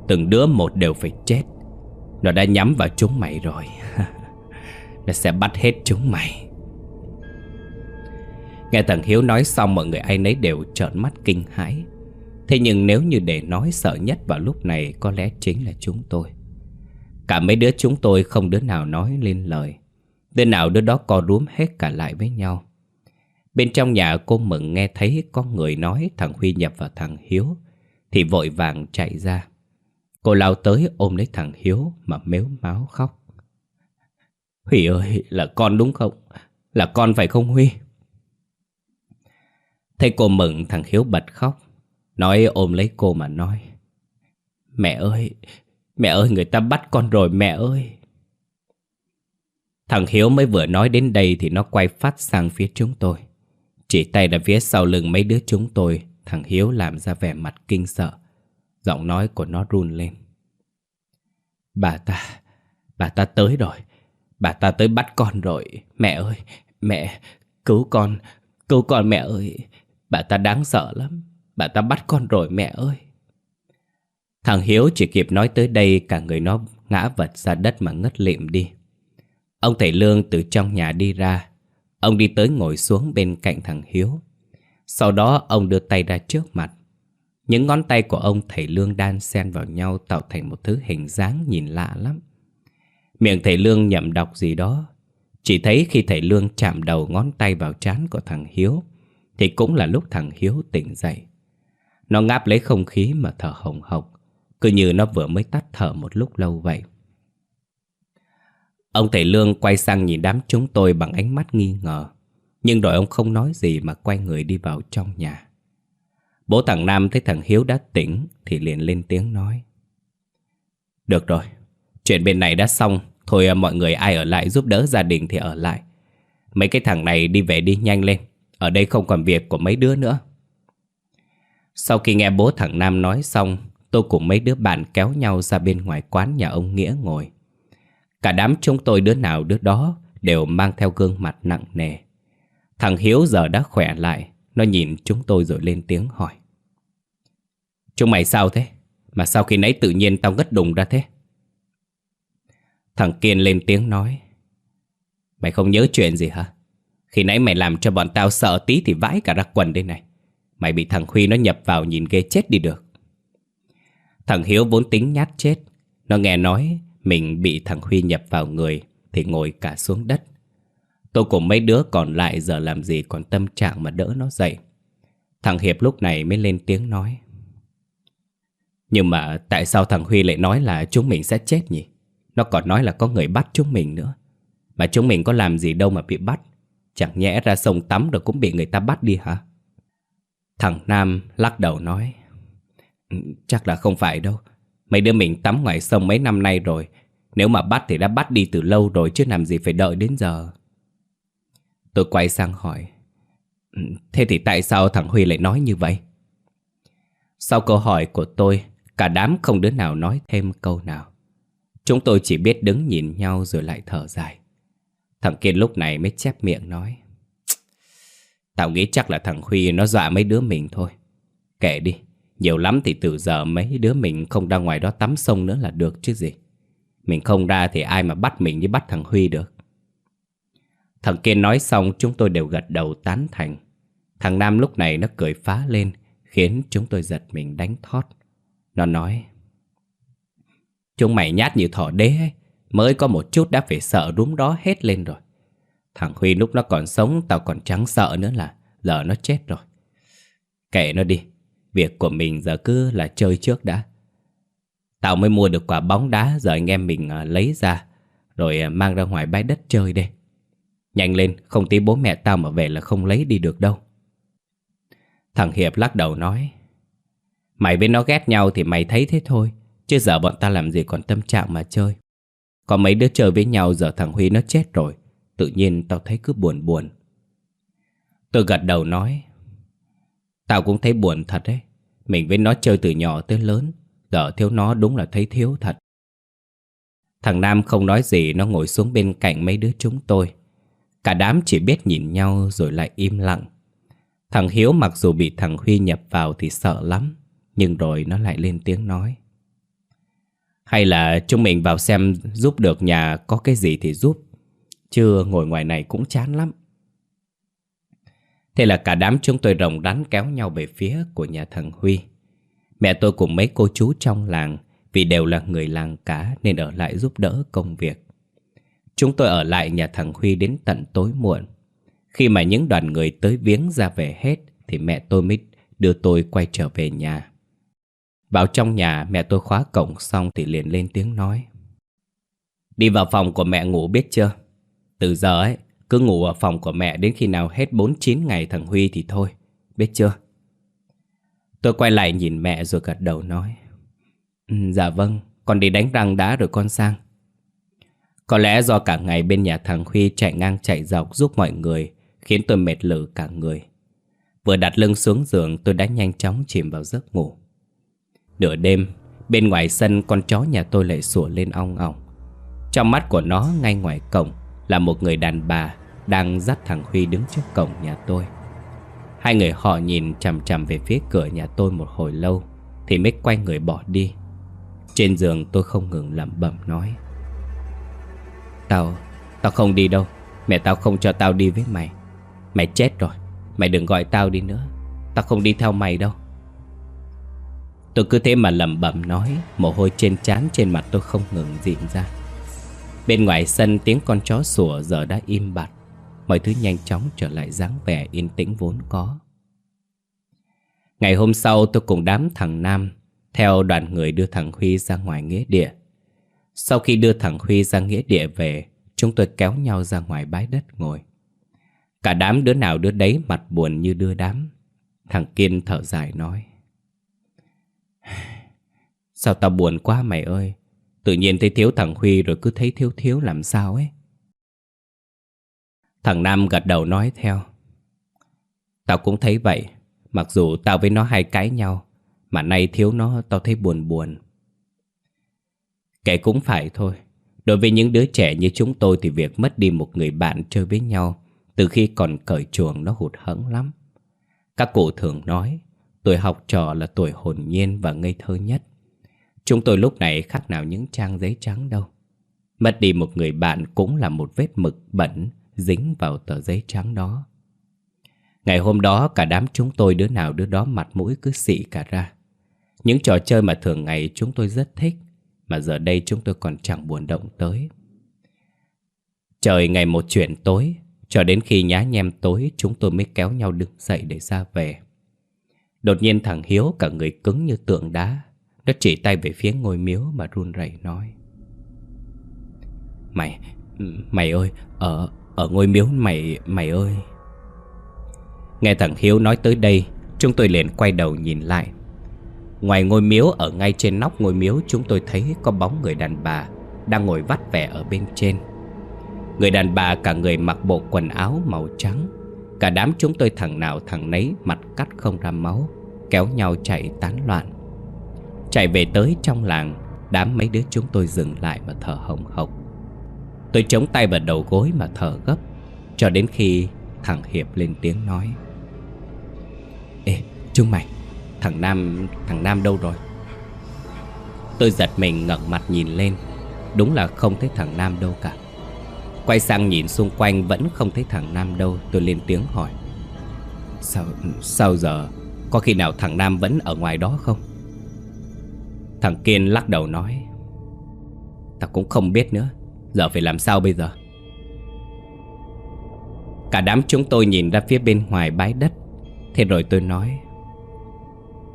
Từng đứa một đều phải chết. Nó đã nhắm vào chúng mày rồi. (laughs) Nó sẽ bắt hết chúng mày. Nghe thằng Hiếu nói xong, mọi người ai nấy đều trợn mắt kinh hãi. Thế nhưng nếu như để nói sợ nhất vào lúc này Có lẽ chính là chúng tôi. Cả mấy đứa chúng tôi không đứa nào nói lên lời. Đứa nào đứa đó co rúm hết cả lại với nhau. Bên trong nhà cô Mừng nghe thấy có người nói thằng Huy nhập vào thằng Hiếu, Thì vội vàng chạy ra. Cô lao tới ôm lấy thằng Hiếu mà mếu máu khóc. Huy ơi, là con đúng không? Là con phải không Huy? Thấy cô Mừng, thằng Hiếu bật khóc. Nói ôm lấy cô mà nói, Mẹ ơi Mẹ ơi, người ta bắt con rồi, mẹ ơi. Thằng Hiếu mới vừa nói đến đây thì nó quay phát sang phía chúng tôi. Chỉ tay ra phía sau lưng mấy đứa chúng tôi, Thằng Hiếu làm ra vẻ mặt kinh sợ. Giọng nói của nó run lên. Bà ta Bà ta tới rồi, Bà ta tới bắt con rồi, Mẹ ơi, Mẹ, Cứu con Cứu con mẹ ơi, Bà ta đáng sợ lắm. Bà ta bắt con rồi, mẹ ơi. Thằng Hiếu chỉ kịp nói tới đây, Cả người nó ngã vật ra đất mà ngất lịm đi. Ông thầy Lương từ trong nhà đi ra. Ông đi tới ngồi xuống bên cạnh thằng Hiếu. Sau đó, ông đưa tay ra trước mặt. Những ngón tay của ông thầy Lương đan xen vào nhau Tạo thành một thứ hình dáng nhìn lạ lắm. Miệng thầy Lương nhậm đọc gì đó. Chỉ thấy khi thầy Lương chạm đầu ngón tay vào trán của thằng Hiếu, Thì cũng là lúc thằng Hiếu tỉnh dậy. Nó ngáp lấy không khí mà thở hồng hộc Cứ như nó vừa mới tắt thở một lúc lâu vậy Ông thầy Lương quay sang nhìn đám chúng tôi bằng ánh mắt nghi ngờ. Nhưng rồi ông không nói gì mà quay người đi vào trong nhà. Bố thằng Nam thấy thằng Hiếu đã tỉnh thì liền lên tiếng nói. Được rồi, chuyện bên này đã xong. Thôi à, mọi người ai ở lại giúp đỡ gia đình thì ở lại. Mấy cái thằng này đi về đi nhanh lên. Ở đây không còn việc của mấy đứa nữa. Sau khi nghe bố thằng Nam nói xong, tôi cùng mấy đứa bạn kéo nhau ra bên ngoài quán nhà ông Nghĩa ngồi. Cả đám chúng tôi đứa nào đứa đó đều mang theo gương mặt nặng nề. Thằng Hiếu giờ đã khỏe lại, nó nhìn chúng tôi rồi lên tiếng hỏi. Chúng mày sao thế? Mà sao khi nãy tự nhiên tao ngất đùng ra thế? Thằng Kiên lên tiếng nói. Mày không nhớ chuyện gì hả? Khi nãy mày làm cho bọn tao sợ tí thì vãi cả ra quần đây này. Mày bị thằng Huy nó nhập vào nhìn ghê chết đi được. Thằng Hiếu vốn tính nhát chết. Nó nghe nói mình bị thằng Huy nhập vào người Thì ngồi cả xuống đất Tôi cùng mấy đứa còn lại giờ làm gì còn tâm trạng mà đỡ nó dậy Thằng Hiệp lúc này mới lên tiếng nói. Nhưng mà tại sao thằng Huy lại nói là chúng mình sẽ chết nhỉ? Nó còn nói là có người bắt chúng mình nữa. Mà chúng mình có làm gì đâu mà bị bắt. Chẳng nhẽ ra sông tắm rồi cũng bị người ta bắt đi hả? Thằng Nam lắc đầu nói. Ừ, chắc là không phải đâu. Mấy đứa mình tắm ngoài sông mấy năm nay rồi. Nếu mà bắt thì đã bắt đi từ lâu rồi chứ làm gì phải đợi đến giờ. Tôi quay sang hỏi. Ừ, thế thì tại sao thằng Huy lại nói như vậy? Sau câu hỏi của tôi, cả đám không đứa nào nói thêm câu nào. Chúng tôi chỉ biết đứng nhìn nhau rồi lại thở dài. Thằng Kiên lúc này mới chép miệng nói. Tao nghĩ chắc là thằng Huy nó dọa mấy đứa mình thôi. Kệ đi, nhiều lắm thì từ giờ mấy đứa mình không ra ngoài đó tắm sông nữa là được chứ gì. Mình không ra thì ai mà bắt mình như bắt thằng Huy được. Thằng Kiên nói xong chúng tôi đều gật đầu tán thành. Thằng Nam lúc này nó cười phá lên khiến chúng tôi giật mình đánh thót. Nó nói Chúng mày nhát như thỏ đế ấy, mới có một chút đã phải sợ đúng đó hết lên rồi. Thằng Huy lúc nó còn sống tao còn trắng sợ nữa là giờ nó chết rồi. Kệ nó đi, việc của mình giờ cứ là chơi trước đã. Tao mới mua được quả bóng đá giờ anh em mình à, lấy ra rồi à, mang ra ngoài bãi đất chơi đây. Nhanh lên, không tí bố mẹ tao mà về là không lấy đi được đâu. Thằng Hiệp lắc đầu nói Mày với nó ghét nhau thì mày thấy thế thôi Chứ giờ bọn ta làm gì còn tâm trạng mà chơi Có mấy đứa chơi với nhau giờ thằng Huy nó chết rồi Tự nhiên tao thấy cứ buồn buồn. Tôi gật đầu nói, Tao cũng thấy buồn thật đấy. Mình với nó chơi từ nhỏ tới lớn, Giờ thiếu nó đúng là thấy thiếu thật. Thằng Nam không nói gì, Nó ngồi xuống bên cạnh mấy đứa chúng tôi. Cả đám chỉ biết nhìn nhau rồi lại im lặng. Thằng Hiếu mặc dù bị thằng Huy nhập vào thì sợ lắm, Nhưng rồi nó lại lên tiếng nói, Hay là chúng mình vào xem giúp được nhà có cái gì thì giúp. Chứ ngồi ngoài này cũng chán lắm. Thế là cả đám chúng tôi rồng rắn kéo nhau về phía của nhà thằng Huy. Mẹ tôi cùng mấy cô chú trong làng, Vì đều là người làng cả nên ở lại giúp đỡ công việc. Chúng tôi ở lại nhà thằng Huy đến tận tối muộn. Khi mà những đoàn người tới viếng ra về hết Thì mẹ tôi mới đưa tôi quay trở về nhà. Vào trong nhà, mẹ tôi khóa cổng xong thì liền lên tiếng nói. Đi vào phòng của mẹ ngủ biết chưa? Từ giờ ấy cứ ngủ ở phòng của mẹ đến khi nào hết 49 ngày thằng Huy thì thôi Biết chưa Tôi quay lại nhìn mẹ rồi gật đầu nói ừ, Dạ vâng Con đi đánh răng đá rồi con sang Có lẽ do cả ngày bên nhà thằng Huy chạy ngang chạy dọc giúp mọi người khiến tôi mệt lử cả người. Vừa đặt lưng xuống giường tôi đã nhanh chóng chìm vào giấc ngủ. Nửa đêm, bên ngoài sân con chó nhà tôi lại sủa lên ong ong. Trong mắt của nó ngay ngoài cổng là một người đàn bà đang dắt thằng Huy đứng trước cổng nhà tôi. Hai người họ nhìn chằm chằm về phía cửa nhà tôi một hồi lâu thì mới quay người bỏ đi. Trên giường tôi không ngừng lẩm bẩm nói Tao, tao không đi đâu. Mẹ tao không cho tao đi với mày. Mày chết rồi. Mày đừng gọi tao đi nữa. Tao không đi theo mày đâu. Tôi cứ thế mà lẩm bẩm nói Mồ hôi trên trán trên mặt tôi không ngừng dịn ra. Bên ngoài sân tiếng con chó sủa giờ đã im bặt. Mọi thứ nhanh chóng trở lại dáng vẻ yên tĩnh vốn có. Ngày hôm sau tôi cùng đám thằng Nam, Theo đoàn người đưa thằng Huy ra ngoài nghĩa địa. Sau khi đưa thằng Huy ra nghĩa địa về, Chúng tôi kéo nhau ra ngoài bãi đất ngồi. Cả đám đứa nào đứa đấy mặt buồn như đưa đám. Thằng Kiên thở dài nói, Sao tao buồn quá mày ơi? Tự nhiên thấy thiếu thằng Huy rồi cứ thấy thiếu thiếu làm sao ấy. Thằng Nam gật đầu nói theo. Tao cũng thấy vậy, Mặc dù tao với nó hay cãi nhau, Mà nay thiếu nó tao thấy buồn buồn. Kể cũng phải thôi, Đối với những đứa trẻ như chúng tôi Thì việc mất đi một người bạn chơi với nhau, từ khi còn cởi chuồng nó hụt hẫng lắm. Các cụ thường nói, Tuổi học trò là tuổi hồn nhiên và ngây thơ nhất. Chúng tôi lúc này khác nào những trang giấy trắng đâu. Mất đi một người bạn cũng là một vết mực bẩn Dính vào tờ giấy trắng đó. Ngày hôm đó, cả đám chúng tôi, đứa nào đứa đó, mặt mũi cứ xị cả ra. Những trò chơi mà thường ngày chúng tôi rất thích, Mà giờ đây chúng tôi còn chẳng buồn động tới. Trời ngày một chuyển tối, cho đến khi nhá nhem tối, chúng tôi mới kéo nhau đứng dậy để ra về. Đột nhiên thằng Hiếu cả người cứng như tượng đá nó chỉ tay về phía ngôi miếu mà run rẩy nói. Mày, mày ơi, ở, ở ngôi miếu mày, mày ơi. Nghe thằng Hiếu nói tới đây Chúng tôi liền quay đầu nhìn lại. Ngoài ngôi miếu ở ngay trên nóc ngôi miếu Chúng tôi thấy có bóng người đàn bà Đang ngồi vắt vẻ ở bên trên. Người đàn bà cả người mặc bộ quần áo màu trắng. Cả đám chúng tôi thằng nào thằng nấy Mặt cắt không ra máu Kéo nhau chạy tán loạn. Chạy về tới trong làng Đám mấy đứa chúng tôi dừng lại mà thở hồng hộc. Tôi chống tay vào đầu gối mà thở gấp Cho đến khi thằng Hiệp lên tiếng nói. Ê, chúng mày Thằng Nam, thằng Nam đâu rồi? Tôi giật mình ngẩng mặt nhìn lên Đúng là không thấy thằng Nam đâu cả. Quay sang nhìn xung quanh vẫn không thấy thằng Nam đâu Tôi lên tiếng hỏi. Sao, sao giờ Có khi nào thằng Nam vẫn ở ngoài đó không? Thằng Kiên lắc đầu nói Ta cũng không biết nữa Giờ phải làm sao bây giờ? Cả đám chúng tôi nhìn ra phía bên ngoài bãi đất. Thế rồi tôi nói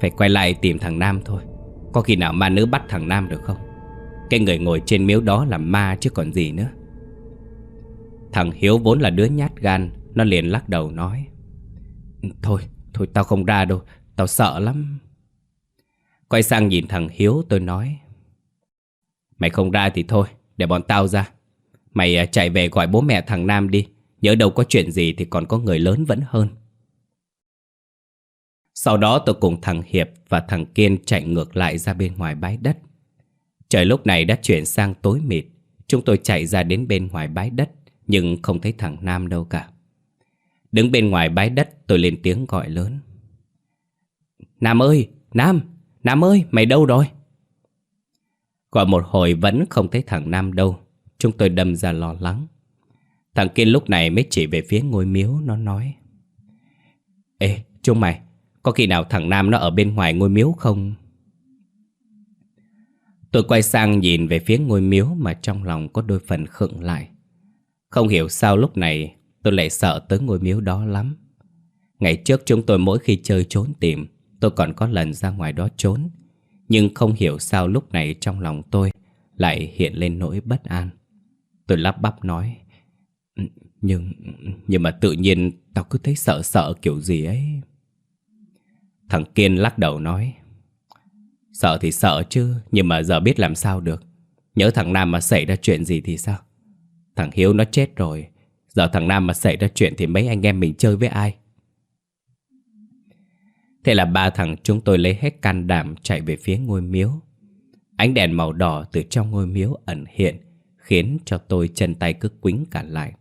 Phải quay lại tìm thằng Nam thôi. Có khi nào ma nữ bắt thằng Nam được không? Cái người ngồi trên miếu đó là ma chứ còn gì nữa. Thằng Hiếu vốn là đứa nhát gan Nó liền lắc đầu nói Thôi, thôi tao không ra đâu Tao sợ lắm. Quay sang nhìn thằng Hiếu tôi nói Mày không ra thì thôi Để bọn tao ra. Mày à, chạy về gọi bố mẹ thằng Nam đi. Nhớ đâu có chuyện gì thì còn có người lớn vẫn hơn. Sau đó tôi cùng thằng Hiệp và thằng Kiên chạy ngược lại ra bên ngoài bãi đất. Trời lúc này đã chuyển sang tối mịt. Chúng tôi chạy ra đến bên ngoài bãi đất Nhưng không thấy thằng Nam đâu cả. Đứng bên ngoài bãi đất tôi lên tiếng gọi lớn. Nam ơi, Nam, Nam ơi, mày đâu rồi? Gọi một hồi vẫn không thấy thằng Nam đâu. Chúng tôi đâm ra lo lắng. Thằng Kiên lúc này mới chỉ về phía ngôi miếu Nó nói. Ê, chúng mày Có khi nào thằng Nam nó ở bên ngoài ngôi miếu không? Tôi quay sang nhìn về phía ngôi miếu Mà trong lòng có đôi phần khựng lại. Không hiểu sao lúc này Tôi lại sợ tới ngôi miếu đó lắm. Ngày trước chúng tôi mỗi khi chơi trốn tìm Tôi còn có lần ra ngoài đó trốn, Nhưng không hiểu sao lúc này trong lòng tôi Lại hiện lên nỗi bất an. Tôi lắp bắp nói ừ, Nhưng Nhưng mà tự nhiên Tao cứ thấy sợ sợ kiểu gì ấy. Thằng Kiên lắc đầu nói, Sợ thì sợ chứ, Nhưng mà giờ biết làm sao được. Nhớ thằng Nam mà xảy ra chuyện gì thì sao? Thằng Hiếu nó chết rồi, Giờ thằng Nam mà xảy ra chuyện Thì mấy anh em mình chơi với ai? Thế là ba thằng chúng tôi lấy hết can đảm chạy về phía ngôi miếu. Ánh đèn màu đỏ từ trong ngôi miếu ẩn hiện, khiến cho tôi chân tay cứ quính cả lại.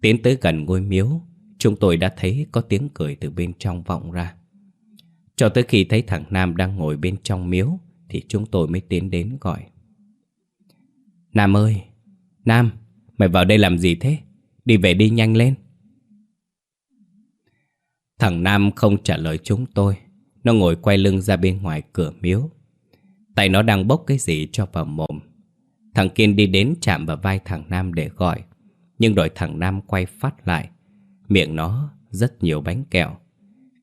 Tiến tới gần ngôi miếu, chúng tôi đã thấy có tiếng cười từ bên trong vọng ra. Cho tới khi thấy thằng Nam đang ngồi bên trong miếu, thì chúng tôi mới tiến đến gọi. Nam ơi! Nam! Mày vào đây làm gì thế? Đi về đi nhanh lên! Thằng Nam không trả lời chúng tôi. Nó ngồi quay lưng ra bên ngoài cửa miếu. Tay nó đang bốc cái gì cho vào mồm. Thằng Kiên đi đến chạm vào vai thằng Nam để gọi. Nhưng đòi thằng Nam quay phát lại Miệng nó rất nhiều bánh kẹo.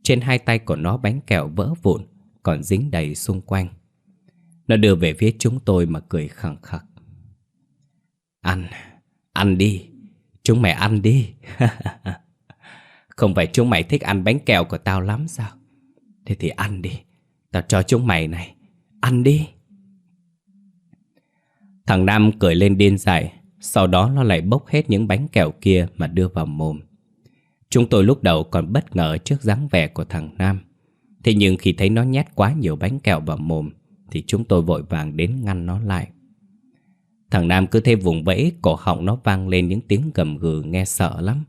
Trên hai tay của nó bánh kẹo vỡ vụn Còn dính đầy xung quanh. Nó đưa về phía chúng tôi mà cười khẳng khặc. Ăn, ăn đi. Chúng mày ăn đi. (laughs) Không phải chúng mày thích ăn bánh kẹo của tao lắm sao? Thế thì ăn đi. Tao cho chúng mày này. Ăn đi. Thằng Nam cười lên điên dại, Sau đó nó lại bốc hết những bánh kẹo kia Mà đưa vào mồm. Chúng tôi lúc đầu còn bất ngờ trước dáng vẻ của thằng Nam. Thế nhưng khi thấy nó nhét quá nhiều bánh kẹo vào mồm, Thì chúng tôi vội vàng đến ngăn nó lại. Thằng Nam cứ thế vùng vẫy, Cổ họng nó vang lên những tiếng gầm gừ nghe sợ lắm.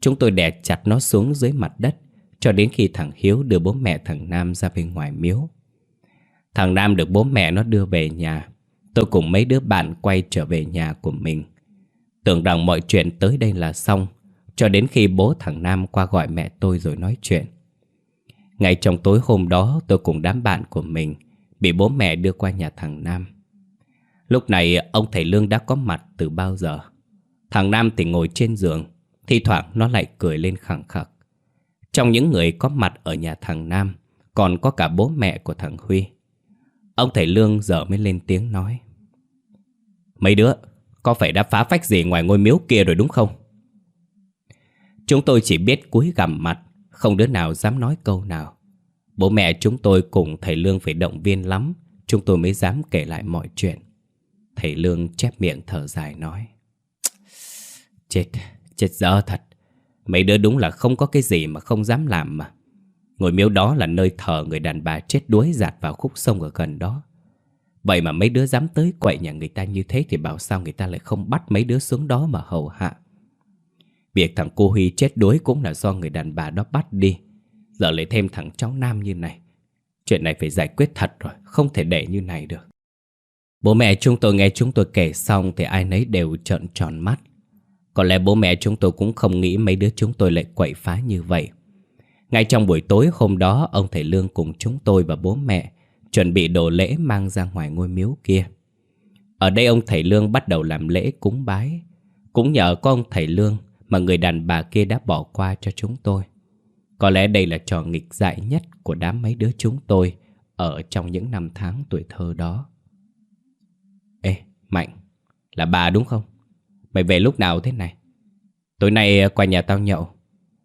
Chúng tôi đè chặt nó xuống dưới mặt đất, Cho đến khi thằng Hiếu đưa bố mẹ thằng Nam ra bên ngoài miếu. Thằng Nam được bố mẹ nó đưa về nhà. Tôi cùng mấy đứa bạn quay trở về nhà của mình. Tưởng rằng mọi chuyện tới đây là xong, Cho đến khi bố thằng Nam qua gọi mẹ tôi rồi nói chuyện. Ngay trong tối hôm đó, tôi cùng đám bạn của mình Bị bố mẹ đưa qua nhà thằng Nam. Lúc này, ông thầy Lương đã có mặt từ bao giờ? Thằng Nam thì ngồi trên giường thì thoảng nó lại cười lên khẳng khặc. Trong những người có mặt ở nhà thằng Nam Còn có cả bố mẹ của thằng Huy. Ông thầy Lương giờ mới lên tiếng nói. Mấy đứa Có phải đã phá phách gì ngoài ngôi miếu kia rồi đúng không? Chúng tôi chỉ biết cúi gằm mặt Không đứa nào dám nói câu nào. Bố mẹ chúng tôi cùng thầy Lương phải động viên lắm Chúng tôi mới dám kể lại mọi chuyện. Thầy Lương chép miệng thở dài nói. Chết, chết dở thật. Mấy đứa đúng là không có cái gì mà không dám làm mà. Ngôi miếu đó là nơi thờ người đàn bà chết đuối giạt vào khúc sông ở gần đó. Vậy mà mấy đứa dám tới quậy nhà người ta như thế Thì bảo sao người ta lại không bắt mấy đứa xuống đó mà hầu hạ? Việc thằng cô Huy chết đuối cũng là do người đàn bà đó bắt đi. Giờ lại thêm thằng cháu Nam như này. Chuyện này phải giải quyết thật rồi, Không thể để như này được. Bố mẹ chúng tôi nghe chúng tôi kể xong Thì ai nấy đều trợn tròn mắt. Có lẽ bố mẹ chúng tôi cũng không nghĩ Mấy đứa chúng tôi lại quậy phá như vậy. Ngay trong buổi tối hôm đó, Ông thầy Lương cùng chúng tôi và bố mẹ Chuẩn bị đồ lễ mang ra ngoài ngôi miếu kia. Ở đây ông thầy Lương bắt đầu làm lễ cúng bái. Cũng nhờ có ông thầy Lương Mà người đàn bà kia đã bỏ qua cho chúng tôi. Có lẽ đây là trò nghịch dại nhất Của đám mấy đứa chúng tôi Ở trong những năm tháng tuổi thơ đó. Ê, Mạnh, Là bà đúng không? Mày về lúc nào thế này? Tối nay à, qua nhà tao nhậu.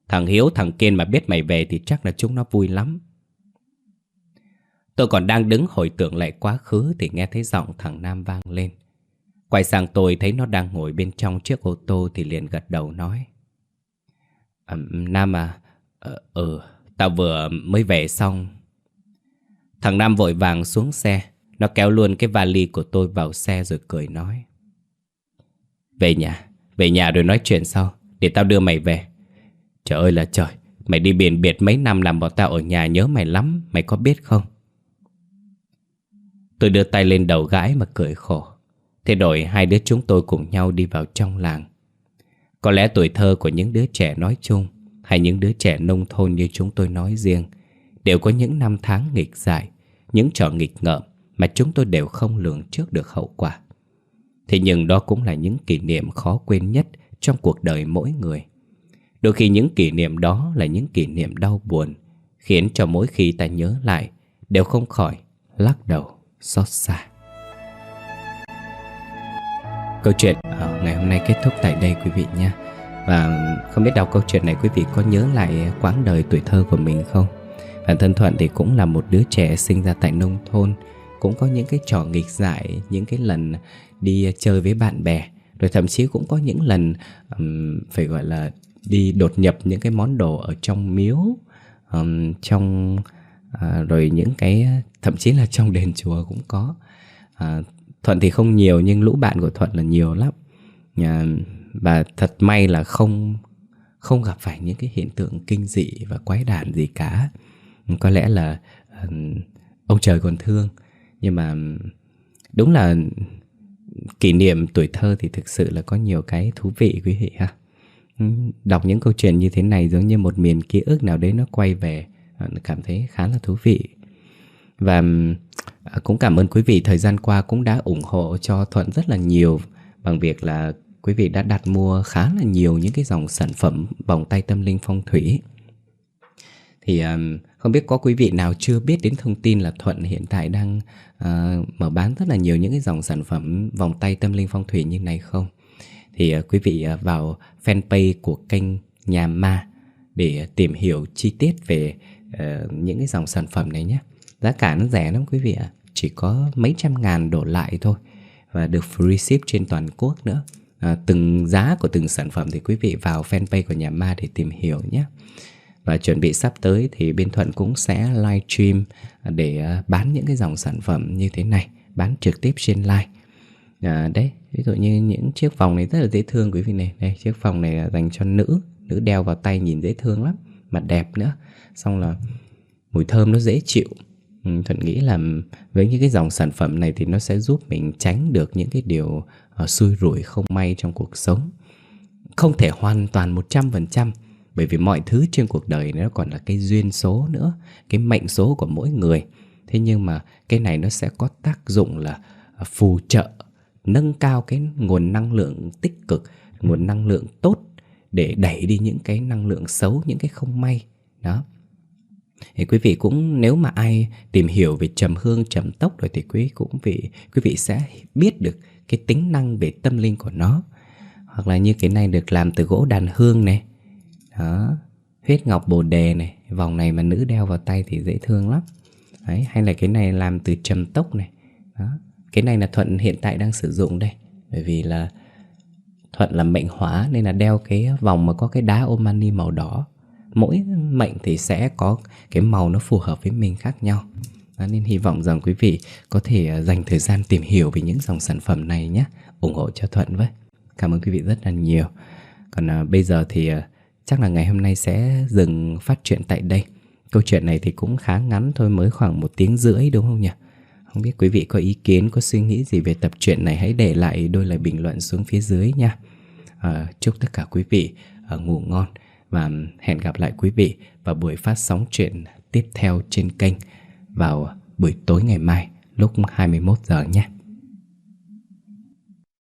Thằng Hiếu thằng Kiên mà biết mày về Thì chắc là chúng nó vui lắm. Tôi còn đang đứng hồi tưởng lại quá khứ Thì nghe thấy giọng thằng Nam vang lên. Quay sang tôi thấy nó đang ngồi bên trong chiếc ô tô Thì liền gật đầu nói. À, Nam à ờ, Ừ Tao vừa mới về xong. Thằng Nam vội vàng xuống xe. Nó kéo luôn cái vali của tôi vào xe rồi cười nói. Về nhà Về nhà rồi nói chuyện sau, Để tao đưa mày về. Trời ơi là trời, Mày đi biển biệt mấy năm làm bọn tao ở nhà nhớ mày lắm, Mày có biết không? Tôi đưa tay lên đầu gái mà cười khổ. Thế rồi hai đứa chúng tôi cùng nhau đi vào trong làng. Có lẽ tuổi thơ của những đứa trẻ nói chung Hay những đứa trẻ nông thôn như chúng tôi nói riêng Đều có những năm tháng nghịch dại, Những trò nghịch ngợm Mà chúng tôi đều không lường trước được hậu quả. Thế nhưng đó cũng là những kỷ niệm khó quên nhất Trong cuộc đời mỗi người. Đôi khi những kỷ niệm đó là những kỷ niệm đau buồn, Khiến cho mỗi khi ta nhớ lại Đều không khỏi lắc đầu, xót xa. Câu chuyện ờ, ngày hôm nay kết thúc tại đây quý vị nha Và không biết đọc câu chuyện này quý vị có nhớ lại quãng đời tuổi thơ của mình không? Bản thân Thuận thì cũng là một đứa trẻ sinh ra tại nông thôn, Cũng có những cái trò nghịch dại, Những cái lần đi chơi với bạn bè. Rồi thậm chí cũng có những lần um, phải gọi là đi đột nhập những cái món đồ ở trong miếu um, trong uh, rồi những cái thậm chí là trong đền chùa cũng có. Uh, thuận thì không nhiều nhưng lũ bạn của thuận là nhiều lắm. Uh, và thật may là không không gặp phải những cái hiện tượng kinh dị và quái đản gì cả. Có lẽ là uh, ông trời còn thương. Nhưng mà đúng là kỷ niệm tuổi thơ thì thực sự là có nhiều cái thú vị quý vị ha. Ừ, đọc những câu chuyện như thế này giống như một miền ký ức nào đấy nó quay về à, cảm thấy khá là thú vị. Và à, cũng cảm ơn quý vị thời gian qua cũng đã ủng hộ cho thuận rất là nhiều bằng việc là quý vị đã đặt mua khá là nhiều những cái dòng sản phẩm vòng tay tâm linh phong thủy. Thì um, không biết có quý vị nào chưa biết đến thông tin là thuận hiện tại đang uh, mở bán rất là nhiều những cái dòng sản phẩm vòng tay tâm linh phong thủy như này không thì uh, quý vị uh, vào fanpage của kênh Nhà Ma để tìm hiểu chi tiết về uh, những cái dòng sản phẩm này nhé. Giá cả nó rẻ lắm quý vị ạ, chỉ có mấy trăm ngàn đổ lại thôi và được free ship trên toàn quốc nữa. À, từng giá của từng sản phẩm thì quý vị vào fanpage của Nhà Ma để tìm hiểu nhé. Và chuẩn bị sắp tới thì bên Thuận cũng sẽ live stream để à, bán những cái dòng sản phẩm như thế này, bán trực tiếp trên live à, đấy ví dụ như những chiếc vòng này rất là dễ thương quý vị này. Đây chiếc vòng này là dành cho nữ nữ đeo vào tay nhìn dễ thương lắm mà đẹp nữa. Xong là mùi thơm nó dễ chịu. Ừ, thuận nghĩ là với những cái dòng sản phẩm này thì nó sẽ giúp mình tránh được những cái điều uh, xui rủi không may trong cuộc sống. Không thể hoàn toàn 100% bởi vì mọi thứ trên cuộc đời nó còn là cái duyên số nữa, cái mệnh số của mỗi người. Thế nhưng mà cái này nó sẽ có tác dụng là phù trợ, nâng cao cái nguồn năng lượng tích cực, nguồn năng lượng tốt để đẩy đi những cái năng lượng xấu, những cái không may. Đó. Thì quý vị cũng, nếu mà ai tìm hiểu về trầm hương, trầm tốc rồi thì quý cũng vị, quý vị sẽ biết được cái tính năng về tâm linh của nó. Hoặc là như cái này được làm từ gỗ đàn hương này đó huyết ngọc bồ đề này vòng này mà nữ đeo vào tay thì dễ thương lắm. Đấy, hay là cái này làm từ trầm tốc này. Đó cái này là thuận hiện tại đang sử dụng đây. Bởi vì là thuận là mệnh hỏa nên là đeo cái vòng mà có cái đá omani màu đỏ. Mỗi mệnh thì sẽ có cái màu nó phù hợp với mình khác nhau. Đó, nên hy vọng rằng quý vị có thể à, dành thời gian tìm hiểu về những dòng sản phẩm này nhé. Ủng hộ cho thuận với. Cảm ơn quý vị rất là nhiều. Còn à, bây giờ thì à, chắc là ngày hôm nay sẽ dừng phát chuyện tại đây. Câu chuyện này thì cũng khá ngắn thôi mới khoảng một tiếng rưỡi đúng không nhỉ? Không biết quý vị có ý kiến có suy nghĩ gì về tập truyện này hãy để lại đôi lời bình luận xuống phía dưới nha. À, chúc tất cả quý vị à, ngủ ngon và hẹn gặp lại quý vị vào buổi phát sóng chuyện tiếp theo trên kênh vào buổi tối ngày mai lúc 21 giờ nhé.